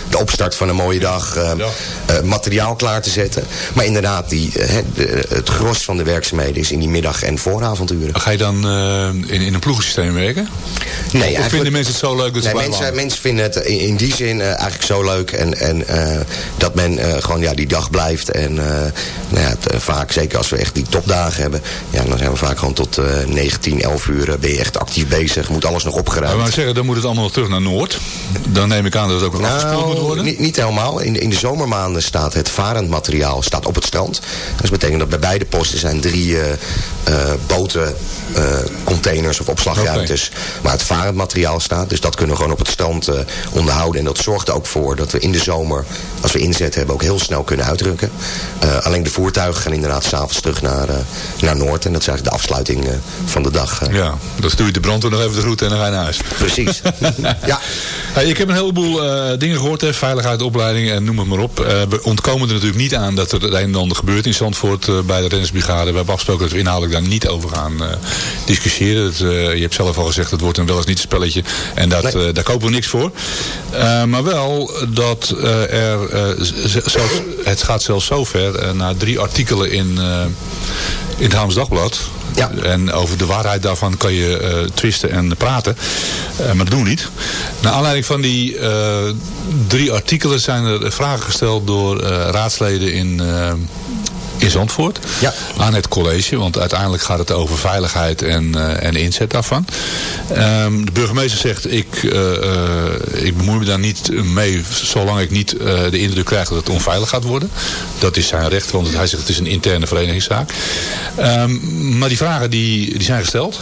de opstart van een mooie dag. ehm, Ja. eh, materiaal klaar te zetten. Maar inderdaad, die, de- het gros van de werkzaamheden is in die middag- en vooravonduren. Ga je dan in, in een ploegensysteem werken? Nee, of eigenlijk- vinden mensen het zo leuk dat ze Nee, blijven mensen, vinden het in, in die zin eh, eigenlijk zo leuk. En, en eh, dat men eh, gewoon ja, die dag blijft. En eh, nou ja, het, eh, vaak, zeker als we echt die topdagen hebben. Ja, dan zijn we vaak gewoon tot eh 19, 11 uur eh, ben je echt actief bezig. Moet alles nog Maar opgeruimd. we zeggen, dan moet het allemaal nog terug naar Noord. Dan neem ik aan dat het ook nog afgespoeld moet Nou, worden. niet, niet helemaal. In, de- in de zomermaanden staat het varend materiaal staat op het strand. Dus dat betekent dat bij beide posten zijn drie eh, eh, boten, eh, containers of opslagruimtes waar het varend materiaal staat. Dus dat kunnen we gewoon op het strand eh, onderhouden. En dat zorgt er ook voor dat we in de zomer, als we inzet hebben, ook heel snel kunnen uitrukken. Eh, alleen de voertuigen gaan inderdaad s'avonds terug naar, eh, naar Noord. En dat is eigenlijk de afsluiting van de dag. Ja, dan stuur je de brandweer nog even de groeten en dan ga je naar huis. Precies. ja. Hey, ik heb een heleboel dingen gehoord, hè, veiligheid, opleiding en noem het maar op. We ontkomen er natuurlijk niet aan dat er het een en ander gebeurt in Zandvoort bij de rennersbrigade. We hebben afgesproken dat we inhoudelijk daar niet over gaan discussiëren. Dat, je hebt zelf al gezegd, het wordt een wel eens niet spelletje en dat, Nee. daar kopen we niks voor. Eh, maar wel dat eh, er, eh, zelfs, het gaat zelfs zover, na drie artikelen in, in het Haams Dagblad... Ja. En over de waarheid daarvan kan je twisten en praten. Maar dat doen we niet. Naar aanleiding van die drie artikelen zijn er vragen gesteld door raadsleden in, in Zandvoort. Ja. Aan het college. Want uiteindelijk gaat het over veiligheid en, eh, en inzet daarvan. Ehm, de burgemeester zegt ik, eh, eh, ik bemoei me daar niet mee zolang ik niet de indruk krijg dat het onveilig gaat worden. Dat is zijn recht, want hij zegt het is een interne verenigingszaak. Ehm, maar die vragen die, die zijn gesteld.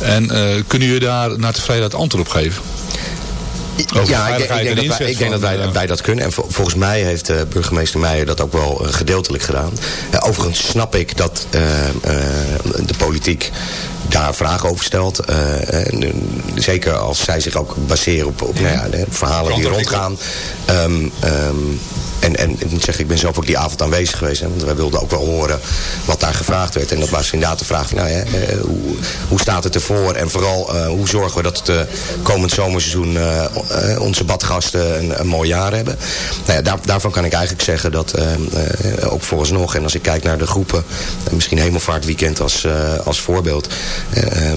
En kunnen jullie daar naar tevredenheid antwoord op geven? Over ja, ik, denk- ik dat wij, ik denk dat wij, eh, wij dat kunnen. En vol- volgens mij heeft eh, burgemeester Meijer dat ook wel eh, gedeeltelijk gedaan. Overigens snap ik dat de politiek daar vragen over stelt. Eh, en, eh, zeker als zij zich ook baseren op, op nou ja, de verhalen die rondgaan. Ehm, ehm, en, en ik moet zeggen, ik ben zelf ook die avond aanwezig geweest. Hè, want wij wilden ook wel horen wat daar gevraagd werd. En dat was inderdaad de vraag van, nou ja, eh, hoe, hoe staat het ervoor? En vooral, eh, hoe zorgen we dat het eh, komend zomerseizoen eh, eh, onze badgasten een, een mooi jaar hebben? Nou ja, daar, daarvan kan ik eigenlijk zeggen dat eh, eh, ook vooralsnog, en als ik kijk naar de groepen, eh, misschien Hemelvaartweekend als, eh, als voorbeeld, eh, eh,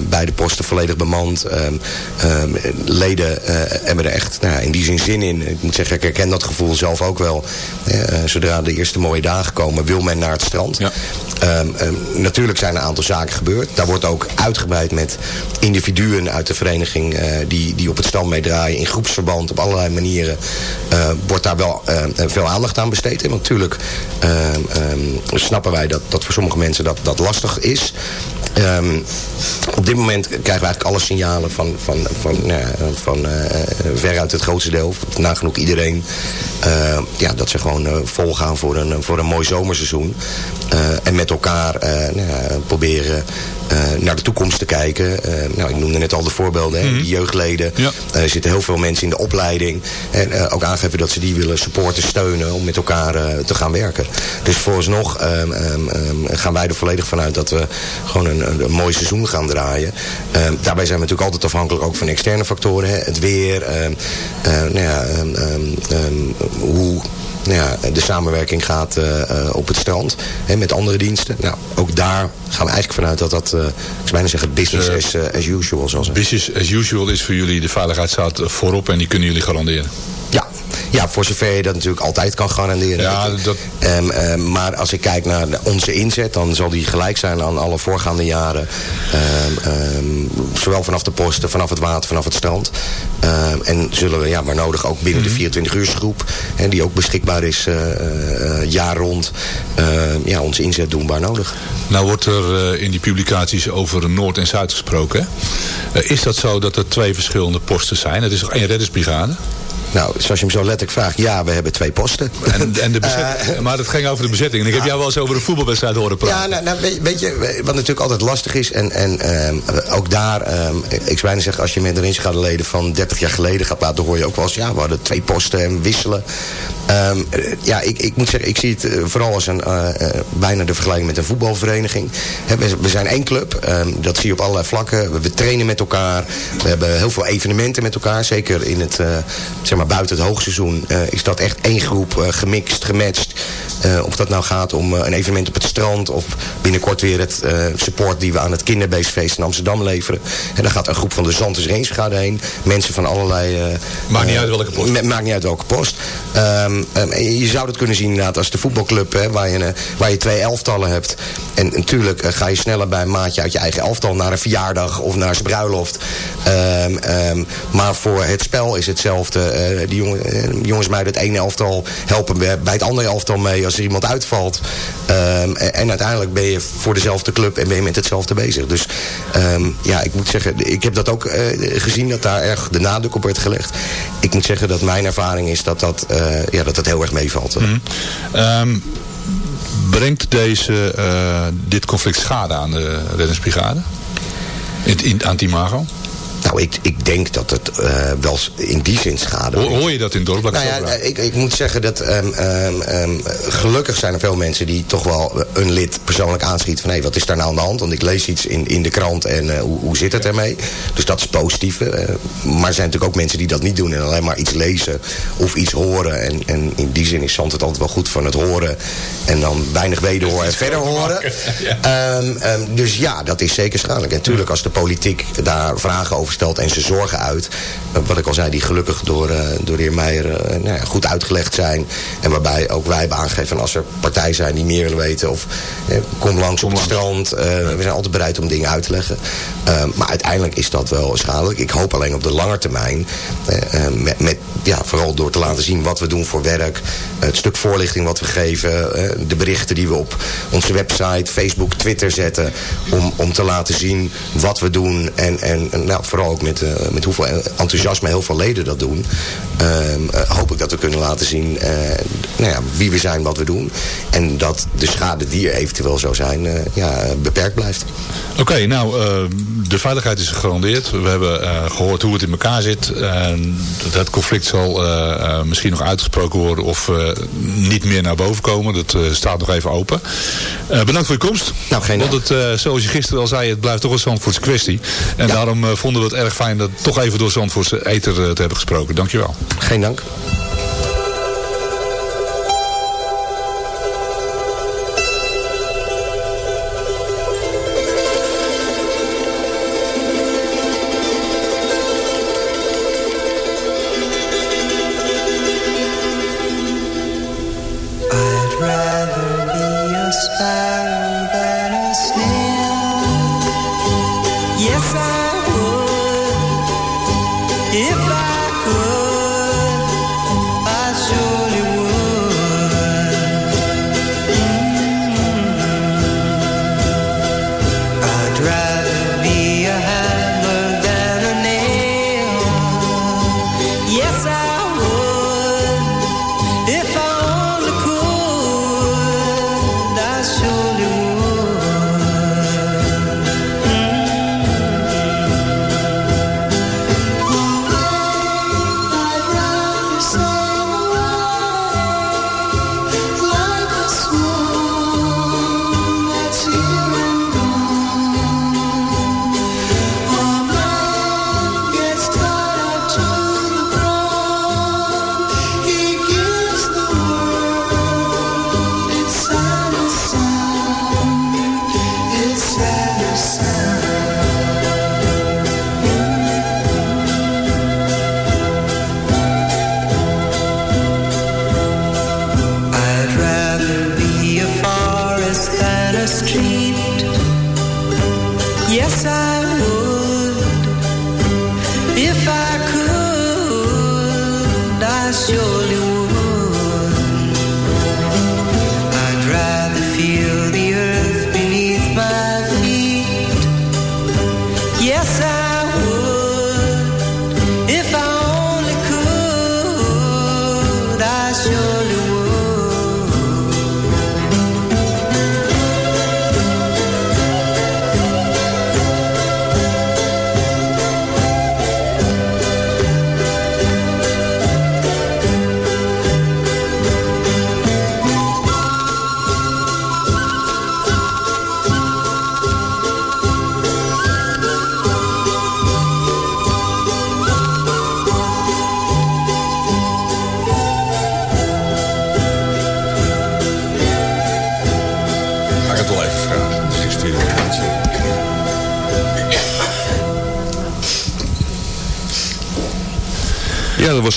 beide posten volledig bemand. Ehm, ehm, leden eh, hebben er echt nou in die zin zin in. Ik moet zeggen, ik herken dat gevoel zelf ook wel. Eh, zodra de eerste mooie dagen komen, wil men naar het strand. Ja. Ehm, ehm, natuurlijk zijn er een aantal zaken gebeurd. Daar wordt ook uitgebreid met individuen uit de vereniging eh, die, die op het strand meedraaien. In groepsverband, op allerlei manieren. eh, wordt daar wel eh, veel aandacht aan besteed. Want natuurlijk snappen wij dat, dat voor sommige mensen dat, dat lastig is. Ehm, op dit moment krijgen we eigenlijk alle signalen van, van, van, nou ja, van eh, veruit het grootste deel, nagenoeg iedereen, eh, ja, dat ze gewoon eh, volgaan voor een, voor een mooi zomerseizoen. Eh, en met elkaar nou ja, proberen naar de toekomst te kijken. Eh, nou, ik noemde net al de voorbeelden, hè, die jeugdleden. Ja. Er zitten heel veel mensen in de opleiding. En ook aangeven dat ze die willen supporten, steunen om met elkaar te gaan werken. Dus vooralsnog ehm, ehm, ehm, gaan wij er volledig vanuit dat we gewoon een, een, een mooi seizoen gaan draaien. Ehm, daarbij zijn we natuurlijk altijd afhankelijk ook van externe factoren. Hè, het weer, eh, nou ja, hoe nou ja, de samenwerking gaat eh, eh, op het strand hè, met andere diensten. Nou, ook daar gaan we eigenlijk vanuit dat dat, eh, ik zou bijna zeggen, business Eh, as, eh, as usual zal zijn. Business as usual is voor jullie, de veiligheid staat voorop en die kunnen jullie garanderen. Ja, voor zover je dat natuurlijk altijd kan garanderen. Ja, dat... Ehm, ehm, maar als ik kijk naar onze inzet, dan zal die gelijk zijn aan alle voorgaande jaren. Ehm, zowel vanaf de posten, vanaf het water, vanaf het strand. En zullen we ja, maar nodig ook binnen de 24 uursgroep, hè, die ook beschikbaar is eh, eh, jaar rond, ja, onze inzet doen waar nodig. Nou wordt er eh, in die publicaties over Noord en Zuid gesproken. is dat zo dat er twee verschillende posten zijn? Het is toch één reddingsbrigade? Nou, zoals je hem zo letterlijk vraagt, ja, we hebben twee posten. En, en de bezetting, maar het ging over de bezetting. En ik heb jou wel eens over een voetbalwedstrijd horen praten. Ja, nou, nou, weet, weet je, wat natuurlijk altijd lastig is... en, en ehm, ook daar, ehm, ik zou bijna zeggen... als je met een leden van 30 jaar geleden gaat praten... dan hoor je ook wel eens, ja, we hadden twee posten en wisselen. Ehm, eh, ja, ik, ik moet zeggen, ik zie het eh, vooral als een, eh, eh, bijna de vergelijking met een voetbalvereniging. We, we zijn één club, dat zie je op allerlei vlakken. We, we trainen met elkaar, we hebben heel veel evenementen met elkaar. Zeker in het, eh, zeg maar buiten het hoogseizoen eh, is dat echt één groep, eh, gemixt, gematcht. Eh, of dat nou gaat om een evenement op het strand... of binnenkort weer het support die we aan het kinderbeestfeest in Amsterdam leveren. En dan gaat een groep van de Zantes Reensbrigade heen. Mensen van allerlei... Maakt niet uit welke post. ma- Maakt niet uit welke post. Je zou dat kunnen zien inderdaad als de voetbalclub... Hè, waar, je, waar je twee elftallen hebt. En natuurlijk ga je sneller bij een maatje uit je eigen elftal... naar een verjaardag of naar zijn bruiloft. Ehm, ehm, maar voor het spel is hetzelfde. Eh, die jongen, eh, jongens mij het ene elftal helpen bij het andere elftal mee... als er iemand uitvalt. Ehm, en, uiteindelijk ben je voor dezelfde club en ben je met hetzelfde bezig. Dus ehm, ja, ik moet zeggen, ik heb dat ook eh, gezien... dat daar erg de nadruk op werd gelegd. Ik moet zeggen dat mijn ervaring is dat dat, ja, dat, dat heel erg meevalt. Ehm, brengt deze, dit conflict schade aan de reddingsbrigade? In, in, aan het imago? Nou, ik, ik denk dat het eh, wel in die zin schade Hoor, brengt. hoor je dat in het dorp? Nou het ja, vragen. ik, ik moet zeggen dat ehm, ehm, ehm, gelukkig zijn er veel mensen die toch wel een lid persoonlijk aanschieten van hé, wat is daar nou aan de hand? Want ik lees iets in, in de krant en eh, hoe, hoe zit het ermee? Dus dat is positief. eh, maar er zijn natuurlijk ook mensen die dat niet doen en alleen maar iets lezen of iets horen. En, en in die zin is Zandvoort altijd wel goed van het horen en dan weinig wederhoor en verder horen. Dus ja, dat is zeker schadelijk. En natuurlijk als de politiek daar vragen over stelt en ze zorgen uit, eh, wat ik al zei, die gelukkig door, eh, door de heer Meijer eh, nou ja, goed uitgelegd zijn. En waarbij ook wij hebben aangegeven als er partijen zijn die meer willen weten of kom langs op het strand. we zijn altijd bereid om dingen uit te leggen. Maar uiteindelijk is dat wel schadelijk. Ik hoop alleen op de lange termijn, met, met, ja, vooral door te laten zien wat we doen voor werk, het stuk voorlichting wat we geven, de berichten die we op onze website, Facebook, Twitter zetten, om, om te laten zien wat we doen en, en, en nou, vooral ook met, eh, met hoeveel enthousiasme heel veel leden dat doen, ehm, eh, hoop ik dat we kunnen laten zien eh, nou ja, wie we zijn, wat we doen en dat de schade die er eventueel zou zijn, ja, beperkt blijft. Oké, nou, de veiligheid is gegarandeerd. We hebben eh, gehoord hoe het in elkaar zit. Dat het conflict zal misschien nog uitgesproken worden of niet meer naar boven komen. Dat staat nog even open. Bedankt voor je komst. Nou, geen Want het, zoals je gisteren al zei, het blijft toch een Zandvoortse kwestie. En daarom vonden we het erg fijn dat toch even door Zandvoortse Eter eh, te hebben gesproken. Dankjewel. Geen dank. yo.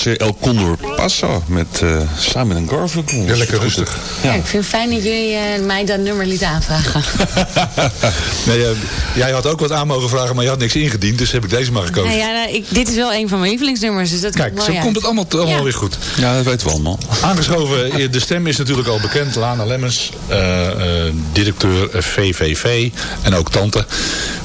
Was El Condor Passo met eh, Simon en Garfunkel. Ja, lekker rustig. Ja. ik vind het fijn dat jullie eh, mij dat nummer liet aanvragen. Nee, eh, jij had ook wat aan mogen vragen, maar je had niks ingediend. Dus heb ik deze maar gekozen. Nou ja, nou, ik, dit is wel een van mijn lievelingsnummers. Dus dat Kijk, komt zo komt het allemaal, allemaal Ja. weer goed. Ja, dat weten we allemaal. Aangeschoven, de stem is natuurlijk al bekend. Lana Lemmens, eh, eh, directeur VVV en ook tante.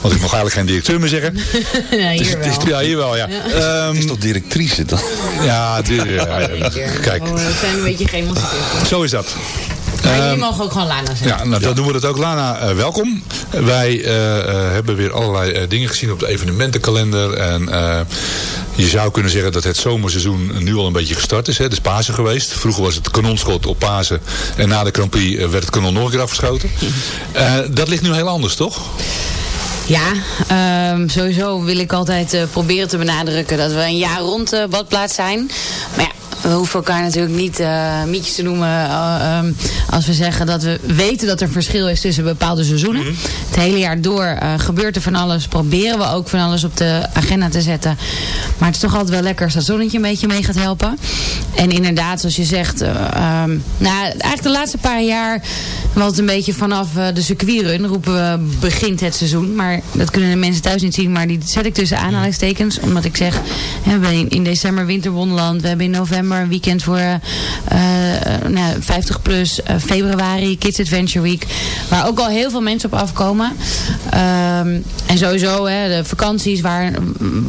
Want ik mag eigenlijk geen directeur meer zeggen. ja, hier wel. Ja, hier wel, ja. Ehm, is toch directrice dan? ja, ja, kijk, Oh, we zijn een beetje geëmotioneerd. zo is dat. Maar jullie Ehm, mogen ook gewoon Lana zeggen. Ja, nou, dan doen we dat ook. Lana, eh, welkom. Wij eh, eh, hebben weer allerlei dingen gezien op de evenementenkalender. En eh, je zou kunnen zeggen dat het zomerseizoen nu al een beetje gestart is. Hè. Het is Pasen geweest. Vroeger was het kanonschot op Pasen. En na de Grand Prix eh, werd het kanon nog een keer afgeschoten. Eh, dat ligt nu heel anders, toch? Ja, ehm, sowieso wil ik altijd eh, proberen te benadrukken dat we een jaar rond eh, badplaats zijn. Maar ja, we hoeven elkaar natuurlijk niet eh mietjes te noemen eh, ehm, als we zeggen dat we weten dat er verschil is tussen bepaalde seizoenen. Het hele jaar door eh, gebeurt er van alles. Proberen we ook van alles op de agenda te zetten. Maar het is toch altijd wel lekker als dat zonnetje een beetje mee gaat helpen. En inderdaad, zoals je zegt, eh, ehm, nou, eigenlijk de laatste paar jaar was het een beetje vanaf de circuitrun roepen we begint het seizoen. Maar dat kunnen de mensen thuis niet zien, maar die zet ik tussen aanhalingstekens. Omdat ik zeg, we hebben in, in december winterwonderland, we hebben in november een weekend voor eh, eh, nou, 50 plus, eh, februari Kids Adventure Week. Waar ook al heel veel mensen op afkomen. Ehm, en sowieso hè, de vakanties waar,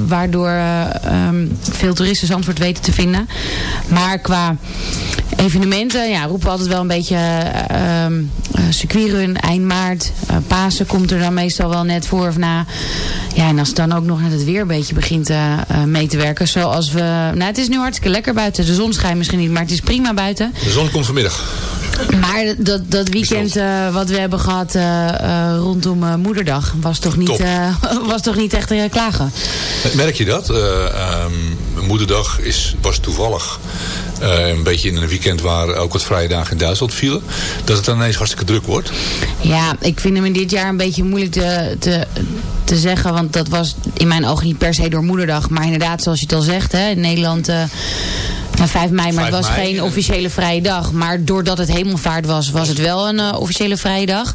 waardoor eh, ehm, veel toeristen Zandvoort weten te vinden. Maar qua evenementen, ja, roepen we altijd wel een beetje eh, circuitrun, eind maart. Pasen komt er dan meestal wel net voor of na. Ja, en als het dan ook nog net het weer een beetje begint eh, mee te werken. Zoals we, nou het is nu hartstikke lekker buiten. De zon schijnt misschien niet, maar het is prima buiten. De zon komt vanmiddag. Maar dat, dat weekend eh, wat we hebben gehad eh, eh, rondom moederdag was toch niet, was toch niet echt klagen. Merk je dat? Eh, ehm, moederdag is, was toevallig eh, een beetje in een weekend waar ook wat vrije dagen in Duitsland vielen. Dat het dan ineens hartstikke druk wordt. Ja, ik vind hem in dit jaar een beetje moeilijk te, te, te zeggen. Want dat was in mijn ogen niet per se door moederdag. Maar inderdaad, zoals je het al zegt, hè, in Nederland... eh nou, 5 mei, maar het 5 was mei, geen officiële vrije dag. Maar doordat het hemelvaart was, was het wel een eh, officiële vrije dag.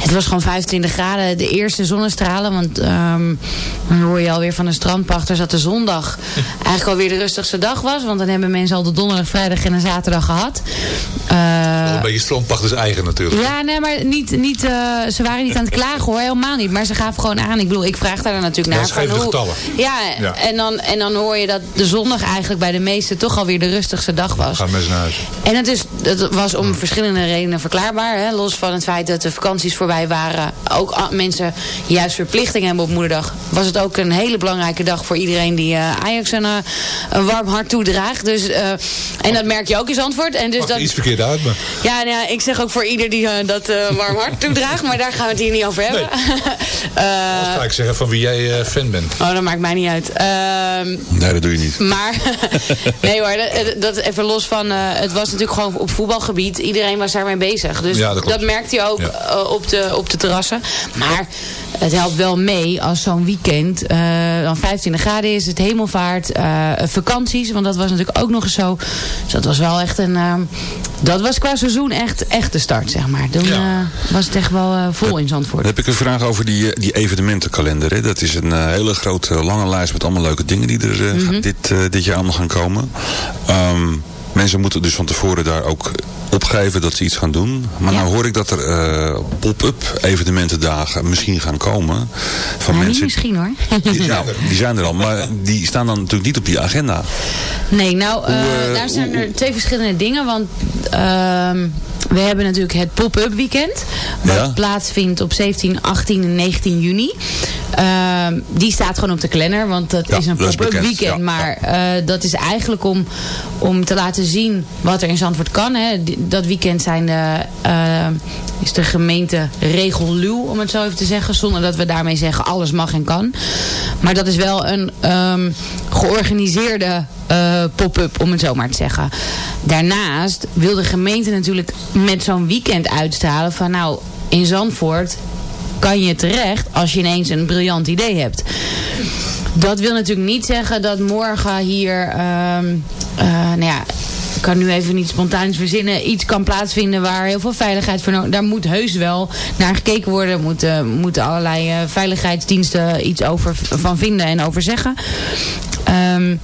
Het was gewoon 25 graden, de eerste zonnestralen. Want ehm, dan hoor je alweer van de strandpachters dat de zondag eigenlijk alweer de rustigste dag was. Want dan hebben mensen al de donderdag, vrijdag en een zaterdag gehad. Eh, een beetje strandpachters eigen natuurlijk. ja, nee, maar niet, niet, eh, ze waren niet aan het klagen hoor, helemaal niet. Maar ze gaven gewoon aan. Ik bedoel, ik vraag daar natuurlijk Ja, naar. geven de hoe- getallen. Ja, Ja. En, dan, en dan hoor je dat de zondag eigenlijk bij de meesten toch alweer de rustigste dag was. Gaan mensen naar huis. En het, is, het was om verschillende redenen verklaarbaar. Hè? Los van het feit dat de vakanties voorbij waren. Ook mensen juist verplichting hebben op moederdag. Was het ook een hele belangrijke dag voor iedereen die eh, Ajax een, eh, een warm hart toedraagt. Dus, eh, en dat merk je ook in Zandvoort. En dus dat, iets verkeerd uit, maar... ja, nou ja, ik zeg ook voor ieder die dat eh, warm hart toedraagt. Maar daar gaan we het hier niet over hebben. Eh, Wat ga ik zeggen van wie jij eh, fan bent? oh, dat maakt mij niet uit. Ehm, Nee, dat doe je niet. maar, nee hoor, dat, dat even los van, eh, het was natuurlijk gewoon op voetbalgebied. Iedereen was daarmee bezig. Dus Ja, dat klopt. merkte je ook Ja. op, de, op de terrassen. Maar het helpt wel mee als zo'n weekend eh, dan 25 graden is, het hemelvaart, eh, vakanties. Want dat was natuurlijk ook nog eens zo. Dus dat was wel echt een, eh, dat was qua seizoen echt, echt de start, zeg maar. Toen Ja. eh, was het echt wel eh, vol in Zandvoort. Dan heb ik een vraag over die, eh, die evenementenkalender. Hè. Dat is een eh, hele grote, lange lijst met allemaal leuke dingen die er eh, Mhm. dit, eh, dit jaar allemaal gaan komen. Ehm, mensen moeten dus van tevoren daar ook opgeven dat ze iets gaan doen. Maar nou hoor ik dat er eh, pop-up evenementendagen misschien gaan komen. Van Nou, mensen, misschien hoor. die, nou, die zijn er al, maar die staan dan natuurlijk niet op die agenda. Nee, nou, eh, eh, daar zijn hoe- er twee verschillende dingen. Want ehm, we hebben natuurlijk het pop-up weekend. Wat Ja. plaatsvindt op 17, 18 en 19 juni. Ehm, die staat gewoon op de kalender. Want dat Ja, is een pop-up weekend. ja, maar dat is eigenlijk om, om te laten zien wat er in Zandvoort kan. Hè. Dat weekend zijn de, eh, is de gemeente regelluw, om het zo even te zeggen. Zonder dat we daarmee zeggen alles mag en kan. Maar dat is wel een ehm, georganiseerde eh, pop-up, om het zo maar te zeggen. Daarnaast wil de gemeente natuurlijk met zo'n weekend uitstralen van nou, in Zandvoort kan je terecht als je ineens een briljant idee hebt. Dat wil natuurlijk niet zeggen dat morgen hier, ehm, eh, nou ja, ik kan nu even niet spontaan verzinnen, iets kan plaatsvinden waar heel veel veiligheid voor nodig Daar moet heus wel naar gekeken worden. Moeten, moeten allerlei eh, veiligheidsdiensten iets over van vinden en over zeggen. Ehm,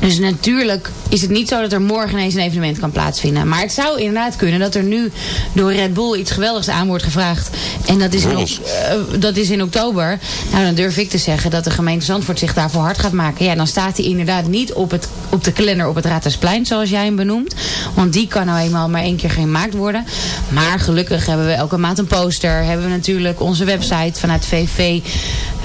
dus natuurlijk is het niet zo dat er morgen ineens een evenement kan plaatsvinden. Maar het zou inderdaad kunnen dat er nu door Red Bull iets geweldigs aan wordt gevraagd. En dat is, in, eh, dat is in oktober. Nou, dan durf ik te zeggen dat de gemeente Zandvoort zich daarvoor hard gaat maken. Ja, dan staat hij inderdaad niet op, het, op de kalender op het Raadhuisplein, zoals jij hem benoemt. Want die kan nou eenmaal maar één keer gemaakt worden. Maar gelukkig hebben we elke maand een poster. Hebben we natuurlijk onze website vanuit VV.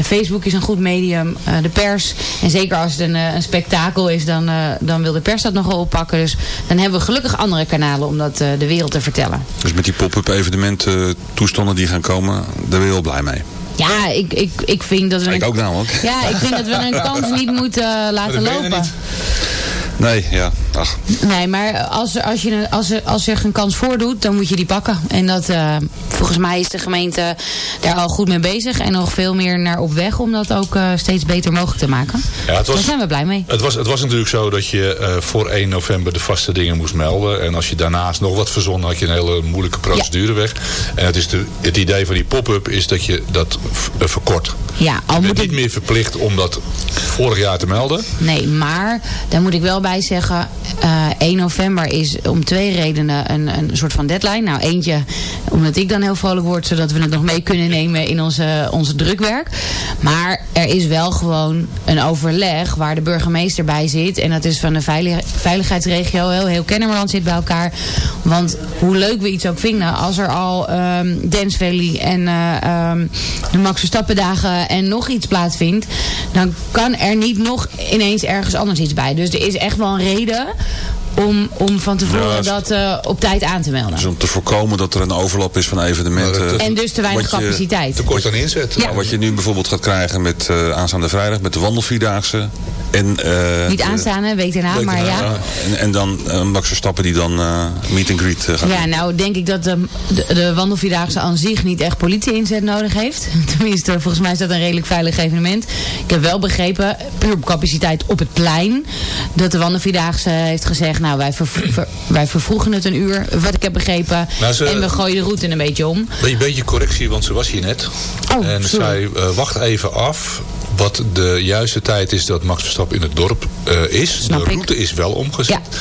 Facebook is een goed medium. eh, de pers. En zeker als het een, eh, een spektakel is, dan, eh, dan wil de pers dat nogal oppakken. Dus dan hebben we gelukkig andere kanalen om dat eh, de wereld te vertellen. Dus met die pop-up evenementen toestanden die gaan komen, daar ben je wel blij mee. Ja, ik, ik, ik vind dat we... Ik een- ook namelijk. Ja, ik vind dat we een kans niet moeten eh, laten lopen. Nee, ja, ach. Nee, maar als, er- als, je, een- als, er, als zich een kans voordoet, dan moet je die pakken. En dat, eh, volgens mij is de gemeente daar al goed mee bezig. En nog veel meer naar op weg om dat ook eh, steeds beter mogelijk te maken. Ja, het was- Daar zijn we blij mee. Het was, het was natuurlijk zo dat je eh, voor 1 november de vaste dingen moest melden. En als je daarnaast nog wat verzon, had je een hele moeilijke procedure weg. En het, is de, het idee van die pop-up is dat je dat verkort. Ja, al Je bent moet niet ik... meer verplicht om dat vorig jaar te melden. Nee, maar daar moet ik wel bij zeggen... eh 1 november is om twee redenen een, een soort van deadline. Nou, eentje omdat ik dan heel vrolijk word... zodat we het nog mee kunnen nemen in onze, onze drukwerk. Maar er is wel gewoon een overleg waar de burgemeester bij zit. En dat is van de veilig, veiligheidsregio. Heel, heel Kennemerland zit bij elkaar. Want hoe leuk we iets ook vinden... als er al ehm Dance Valley en eh, ehm, de Max Verstappen dagen en nog iets plaatsvindt... dan kan er niet nog ineens ergens anders iets bij. Dus er is echt wel een reden om, om van tevoren Ja, dat eh, op tijd aan te melden. Dus om te voorkomen dat er een overlap is van evenementen. Maar dat- En dus te weinig capaciteit. Tekort aan inzet. Ja. Wat je nu bijvoorbeeld gaat krijgen met eh, aanstaande vrijdag, met de wandelvierdaagse. En, eh, Niet aanstaan, week daarna, maar ja. En, en dan uh, Max Verstappen die dan eh, meet and greet eh, gaat Ja, doen. nou denk ik dat de, de, de wandelvierdaagse aan zich niet echt politie-inzet nodig heeft. Tenminste, volgens mij is dat een redelijk veilig evenement. Ik heb wel begrepen, puur op capaciteit op het plein, dat de wandelvierdaagse heeft gezegd, nou wij, ver- ver- wij vervroegen het een uur, wat ik heb begrepen. Nou, ze- en we gooien de route een beetje om. Een beetje correctie, want ze was hier net. Oh, en sorry. zij wacht even af wat de juiste tijd is dat Max Verstappen in het dorp eh, is. Snap de ik. route is wel omgezet. Ja.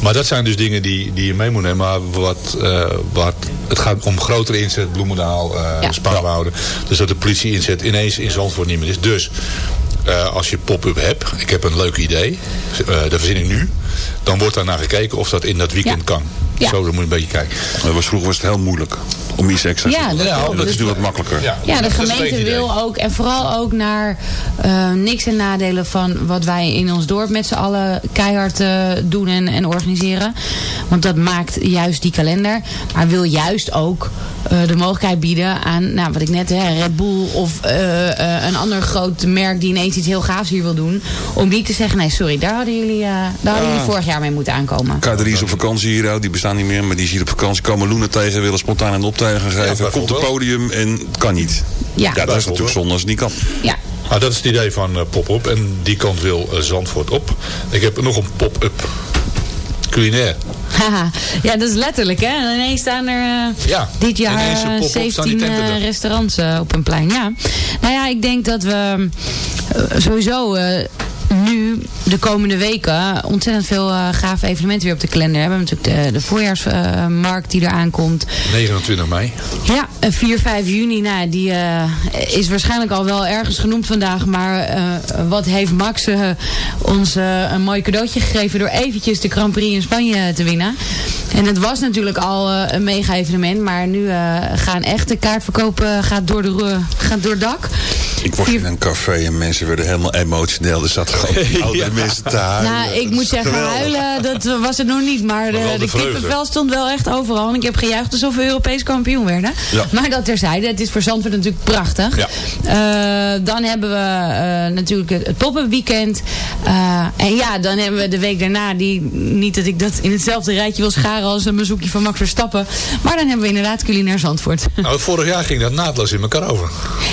Maar dat zijn dus dingen die, die je mee moet nemen. Maar wat, eh, wat, het gaat om grotere inzet, Bloemendaal, eh Ja. Spaarwouden. Dus dat de politie inzet ineens in Zandvoort niet meer is. Dus als je pop-up hebt, ik heb een leuk idee, eh dat verzin ik nu. Dan wordt daar naar gekeken of dat in dat weekend Ja. kan. Ja. Zo, dan moet je een beetje kijken. Dat was, vroeger was het heel moeilijk om iets extra Ja, te doen. dat Ja, dat is nu wat makkelijker. Ja, de gemeente wil ook, en vooral ook naar eh, niks en nadelen van wat wij in ons dorp met z'n allen keihard eh, doen en, en organiseren. Want dat maakt juist die kalender. Maar wil juist ook eh, de mogelijkheid bieden aan, nou wat ik net, hè, Red Bull of eh, eh, een ander groot merk die ineens iets heel gaafs hier wil doen. Om niet te zeggen, nee sorry, daar hadden jullie, eh, daar hadden jullie vorig jaar mee moeten aankomen. K3 is op vakantie hier, die bestaan niet meer, maar die is hier op vakantie. Komen Loenen tegen, willen spontaan een optreden gaan geven. Komt op het podium en het kan niet. Ja. Ja, dat is natuurlijk zonde als het niet kan. Ja. Nou, dat is het idee van eh, pop-up. En die kant wil eh, Zandvoort op. Ik heb nog een pop-up culinair. Haha, ja, dat is letterlijk, hè? En ineens staan er eh, Ja, dit jaar ineens een eh, pop-up staan die 17 tenten eh, er. restaurants op een plein. Ja. Nou ja, ik denk dat we eh, sowieso... eh, nu de komende weken ontzettend veel uh, gave evenementen weer op de kalender. We hebben natuurlijk de, de voorjaarsmarkt die eraan komt. 29 mei. Ja, 4, 5 juni. Nou, die is waarschijnlijk al wel ergens genoemd vandaag. Maar wat heeft Max ons een mooi cadeautje gegeven door eventjes de Grand Prix in Spanje te winnen. En het was natuurlijk al een mega evenement. Maar nu gaan echt de kaartverkopen gaat door, de, gaat door het dak. Ik was in een café en mensen werden helemaal emotioneel. Er zat oudere mensen te huilen. Nou, ik moet zeggen, huilen, dat was het nog niet. Maar, de, de, de kippenvel stond wel echt overal. En ik heb gejuicht alsof we Europees kampioen werden. Ja. Maar dat terzijde. Het is voor Zandvoort natuurlijk prachtig. Ja. Uh, dan hebben we uh, natuurlijk het, het poppenweekend. Uh, en ja, dan hebben we de week daarna. Die, niet dat ik dat in hetzelfde rijtje wil scharen als een bezoekje van Max Verstappen. Maar dan hebben we inderdaad culinair Zandvoort. Nou, vorig jaar ging dat naadloos in elkaar over.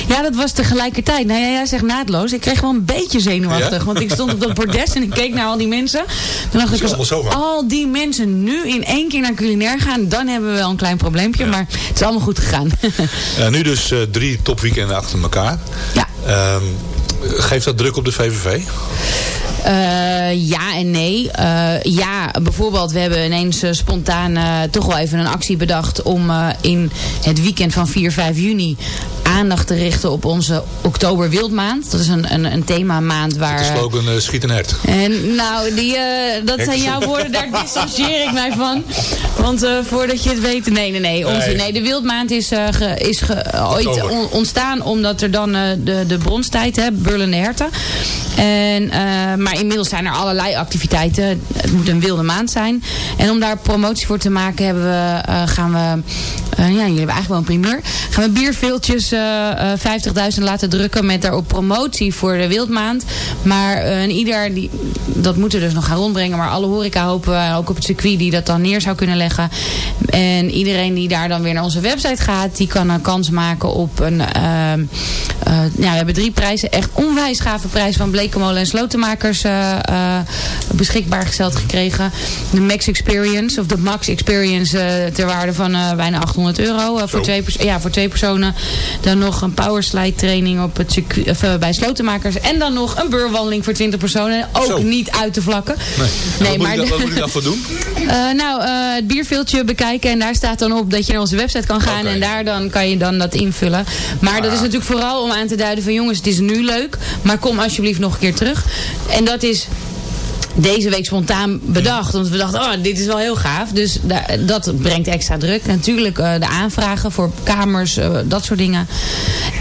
Ja, dat was tegelijkertijd. Nou ja, jij zegt naadloos. Ik kreeg wel een beetje zenuwachtig. Ja? Want ik stond op dat bordes en ik keek naar al die mensen. Toen dacht ik, als al die mensen nu in één keer naar culinair gaan, dan hebben we wel een klein probleempje. Ja. Maar het is allemaal goed gegaan. uh, nu dus uh, drie topweekenden achter elkaar. Ja. Uh, geeft dat druk op de VVV? Uh, ja en nee. Uh, ja, bijvoorbeeld, we hebben ineens uh, spontaan toch wel even een actie bedacht om in het weekend van 4, 5 juni aandacht te richten op onze oktober wildmaand. Dat is een, een, een themamaand waar... De slogan uh, schiet een hert. En, nou, die, uh, dat zijn jouw woorden, daar distancieer ik mij van. Want uh, voordat je het weet... Nee, nee, nee. Onze, nee. nee de wildmaand is, ge, is ge, ooit on, ontstaan omdat er dan de, de bronstijd, hè, brullende herten. En, maar inmiddels zijn er allerlei activiteiten. Het moet een wilde maand zijn. En om daar promotie voor te maken hebben we, gaan we... ja, jullie hebben eigenlijk wel een primeur. Gaan we bierveeltjes uh, 50.000 laten drukken met daarop promotie voor de wildmaand. Maar uh, ieder, die, dat moeten we dus nog gaan rondbrengen. Maar alle horeca hopen, ook op het circuit, die dat dan neer zou kunnen leggen. En iedereen die daar dan weer naar onze website gaat, die kan een kans maken op een... Uh, ja, we hebben drie prijzen. Echt onwijs gave prijs van Blekemolen en Slotenmakers beschikbaar gesteld gekregen. De Max Experience, of de Max Experience ter waarde van bijna 800 euro. voor, twee, ja, voor twee personen. Dan nog een powerslide training op het circuit, of, uh, bij slotenmakers. En dan nog een beurwandeling voor 20 personen. Ook Zo. niet uit te vlakken. Nee. Nee, wat, maar moet je, wat moet je daarvoor doen? Uh, nou, uh, het bierveeltje bekijken. En daar staat dan op dat je naar onze website kan gaan. En daar dan kan je dan dat invullen. Maar dat is natuurlijk vooral om aan te duiden van... jongens, het is nu leuk. Maar kom alsjeblieft nog een keer terug. En dat is deze week spontaan bedacht. Want we dachten, oh, dit is wel heel gaaf. Dus da- dat brengt extra druk. Natuurlijk uh, de aanvragen voor kamers, uh, dat soort dingen.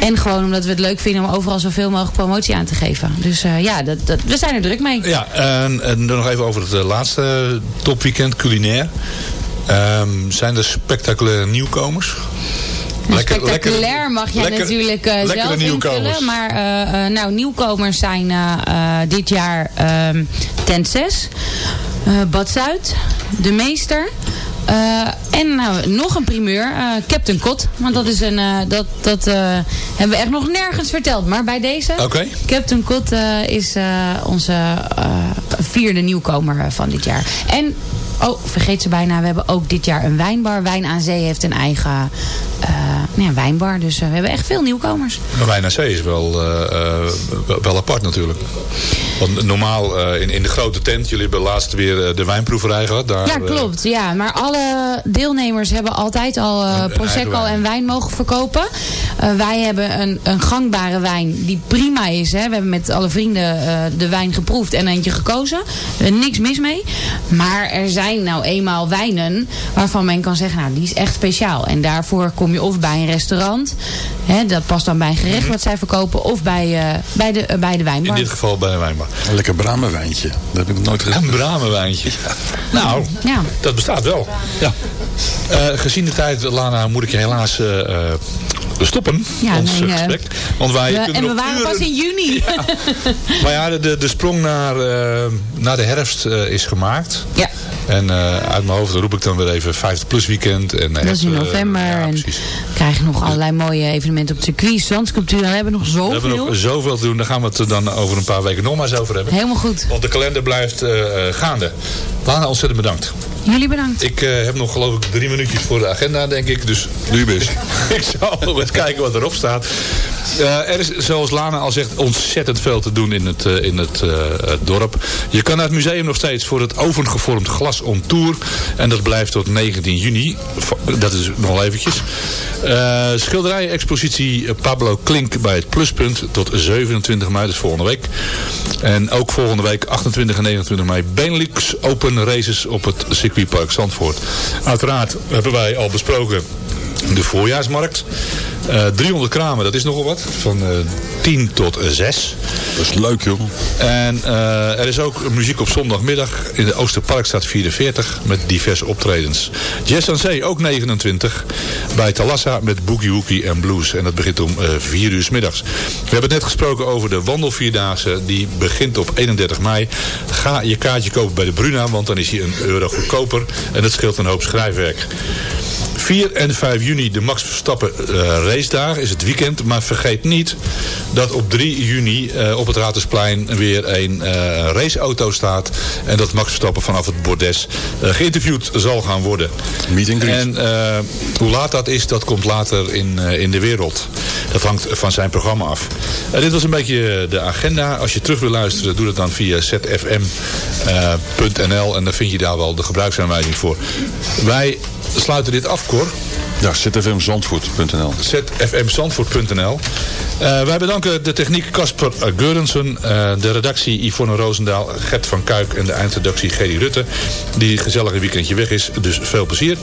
En gewoon omdat we het leuk vinden om overal zoveel mogelijk promotie aan te geven. Dus uh, ja, dat, dat, we zijn er druk mee. Ja, en, en dan nog even over het laatste topweekend, culinair. Um, zijn er spectaculaire nieuwkomers? Nou, spectaculair mag jij lekker- natuurlijk uh, lekkere zelf invullen. Maar uh, uh, nou, nieuwkomers zijn uh, dit jaar um, Tent 6, uh, Bad Zuid, De Meester. En nou, nog een primeur, Captain Kot. Want dat is een, dat, dat hebben we echt nog nergens verteld. Maar bij deze. Captain Kot uh, is onze vierde nieuwkomer van dit jaar. En, oh, vergeet ze bijna, we hebben ook dit jaar een wijnbar. Wijn aan Zee heeft een eigen uh, nou ja, wijnbar. Dus uh, we hebben echt veel nieuwkomers. Maar Wijn aan Zee is wel, uh, uh, wel, apart natuurlijk. Want normaal in, in de grote tent, jullie hebben laatst weer de wijnproeverij gehad. Daar, Ja, klopt. Ja, maar alle deelnemers hebben altijd al uh, Prosecco en wijn mogen verkopen. Wij hebben een, een gangbare wijn die prima is. Hè. We hebben met alle vrienden de wijn geproefd en eentje gekozen. Niks mis mee. Maar er zijn nou eenmaal wijnen waarvan men kan zeggen, nou die is echt speciaal. En daarvoor kom je of bij een restaurant. Hè, dat past dan bij een gerecht wat zij verkopen. Of bij, uh, bij, de, uh, bij de wijnbar. In dit geval bij een wijnbar. Een lekker bramenwijntje. Dat heb ik nog nooit gezien. Een bramenwijntje. Nou, Ja. dat bestaat wel. Ja. Uh, gezien de tijd, Lana, moet ik je helaas stoppen. Ja, ons nee, eh, gesprek. Want wij We- en we waren uren... pas in juni. Maar ja, de, de, sprong naar, uh, naar de herfst uh, is gemaakt. Ja. En uh, uit mijn hoofd roep ik dan weer even 50 plus weekend. En, Dat is in november. ja, en precies. we krijgen nog allerlei mooie evenementen op het circuit. Zandsculptuur. We hebben nog We zoveel. hebben nog zoveel te doen. Daar gaan we het dan over een paar weken nog maar eens over hebben. Helemaal goed. Want de kalender blijft gaande. Lana, ontzettend bedankt. Jullie bedankt. Ik uh, heb nog geloof ik drie minuutjes voor de agenda, denk ik. Dus Doe je best. ik zal nog eens kijken wat erop staat. Eh, er is, zoals Lana al zegt, ontzettend veel te doen in het, eh, in het, eh, dorp. Je kan naar het museum nog steeds voor het ovengevormd glas on tour. En dat blijft tot 19 juni. Dat is nog wel eventjes. Eh schilderij-expositie Pablo Klink bij het Pluspunt tot 27 mei, dus volgende week. En ook volgende week 28 en 29 mei Benelux Open Races op het circuitpark Zandvoort. Uiteraard hebben wij al besproken de voorjaarsmarkt. Eh 300 kramen, dat is nogal wat. Van eh 10 tot eh, 6. Dat is leuk, joh. En eh, er is ook muziek op zondagmiddag. In de Oosterparkstraat 44 met diverse optredens. Jazz aan Zee ook 29. Bij Talassa met Boogie Woogie en Blues. En dat begint om eh 4 uur 's middags. We hebben het net gesproken over de wandelvierdaagse. Die begint op 31 mei. Ga je kaartje kopen bij de Bruna. Want dan is hij een euro goedkoper. En dat scheelt een hoop schrijfwerk. 4 en 5 juni de Max Verstappen eh racedagen is het weekend. Maar vergeet niet dat op 3 juni eh, op het Ratersplein weer een eh, raceauto staat. En dat Max Verstappen vanaf het bordes geïnterviewd zal gaan worden. Meet and greet. En hoe laat dat is, dat komt later in, in de wereld. Dat hangt van zijn programma af. Dit was een beetje de agenda. Als je terug wil luisteren, doe dat dan via zfm.nl. en dan vind je daar wel de gebruiksaanwijzing voor. Wij sluiten dit af, Cor. Ja, zfmzandvoort.nl. zfmzandvoort.nl. Eh wij bedanken de techniek Casper Geurensen, eh, de redactie Yvonne Roosendaal, Gert van Kuik en de eindredactie Gerry Rutte, die gezellig een weekendje weg is, dus veel plezier.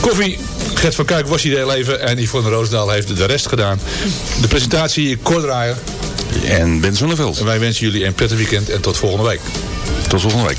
Koffie, Gert van Kuik was hier heel even en Yvonne Roosendaal heeft de rest gedaan. De presentatie Cor Draaier. En Ben Zonneveld. En wij wensen jullie een prettig weekend en tot volgende week. Tot volgende week.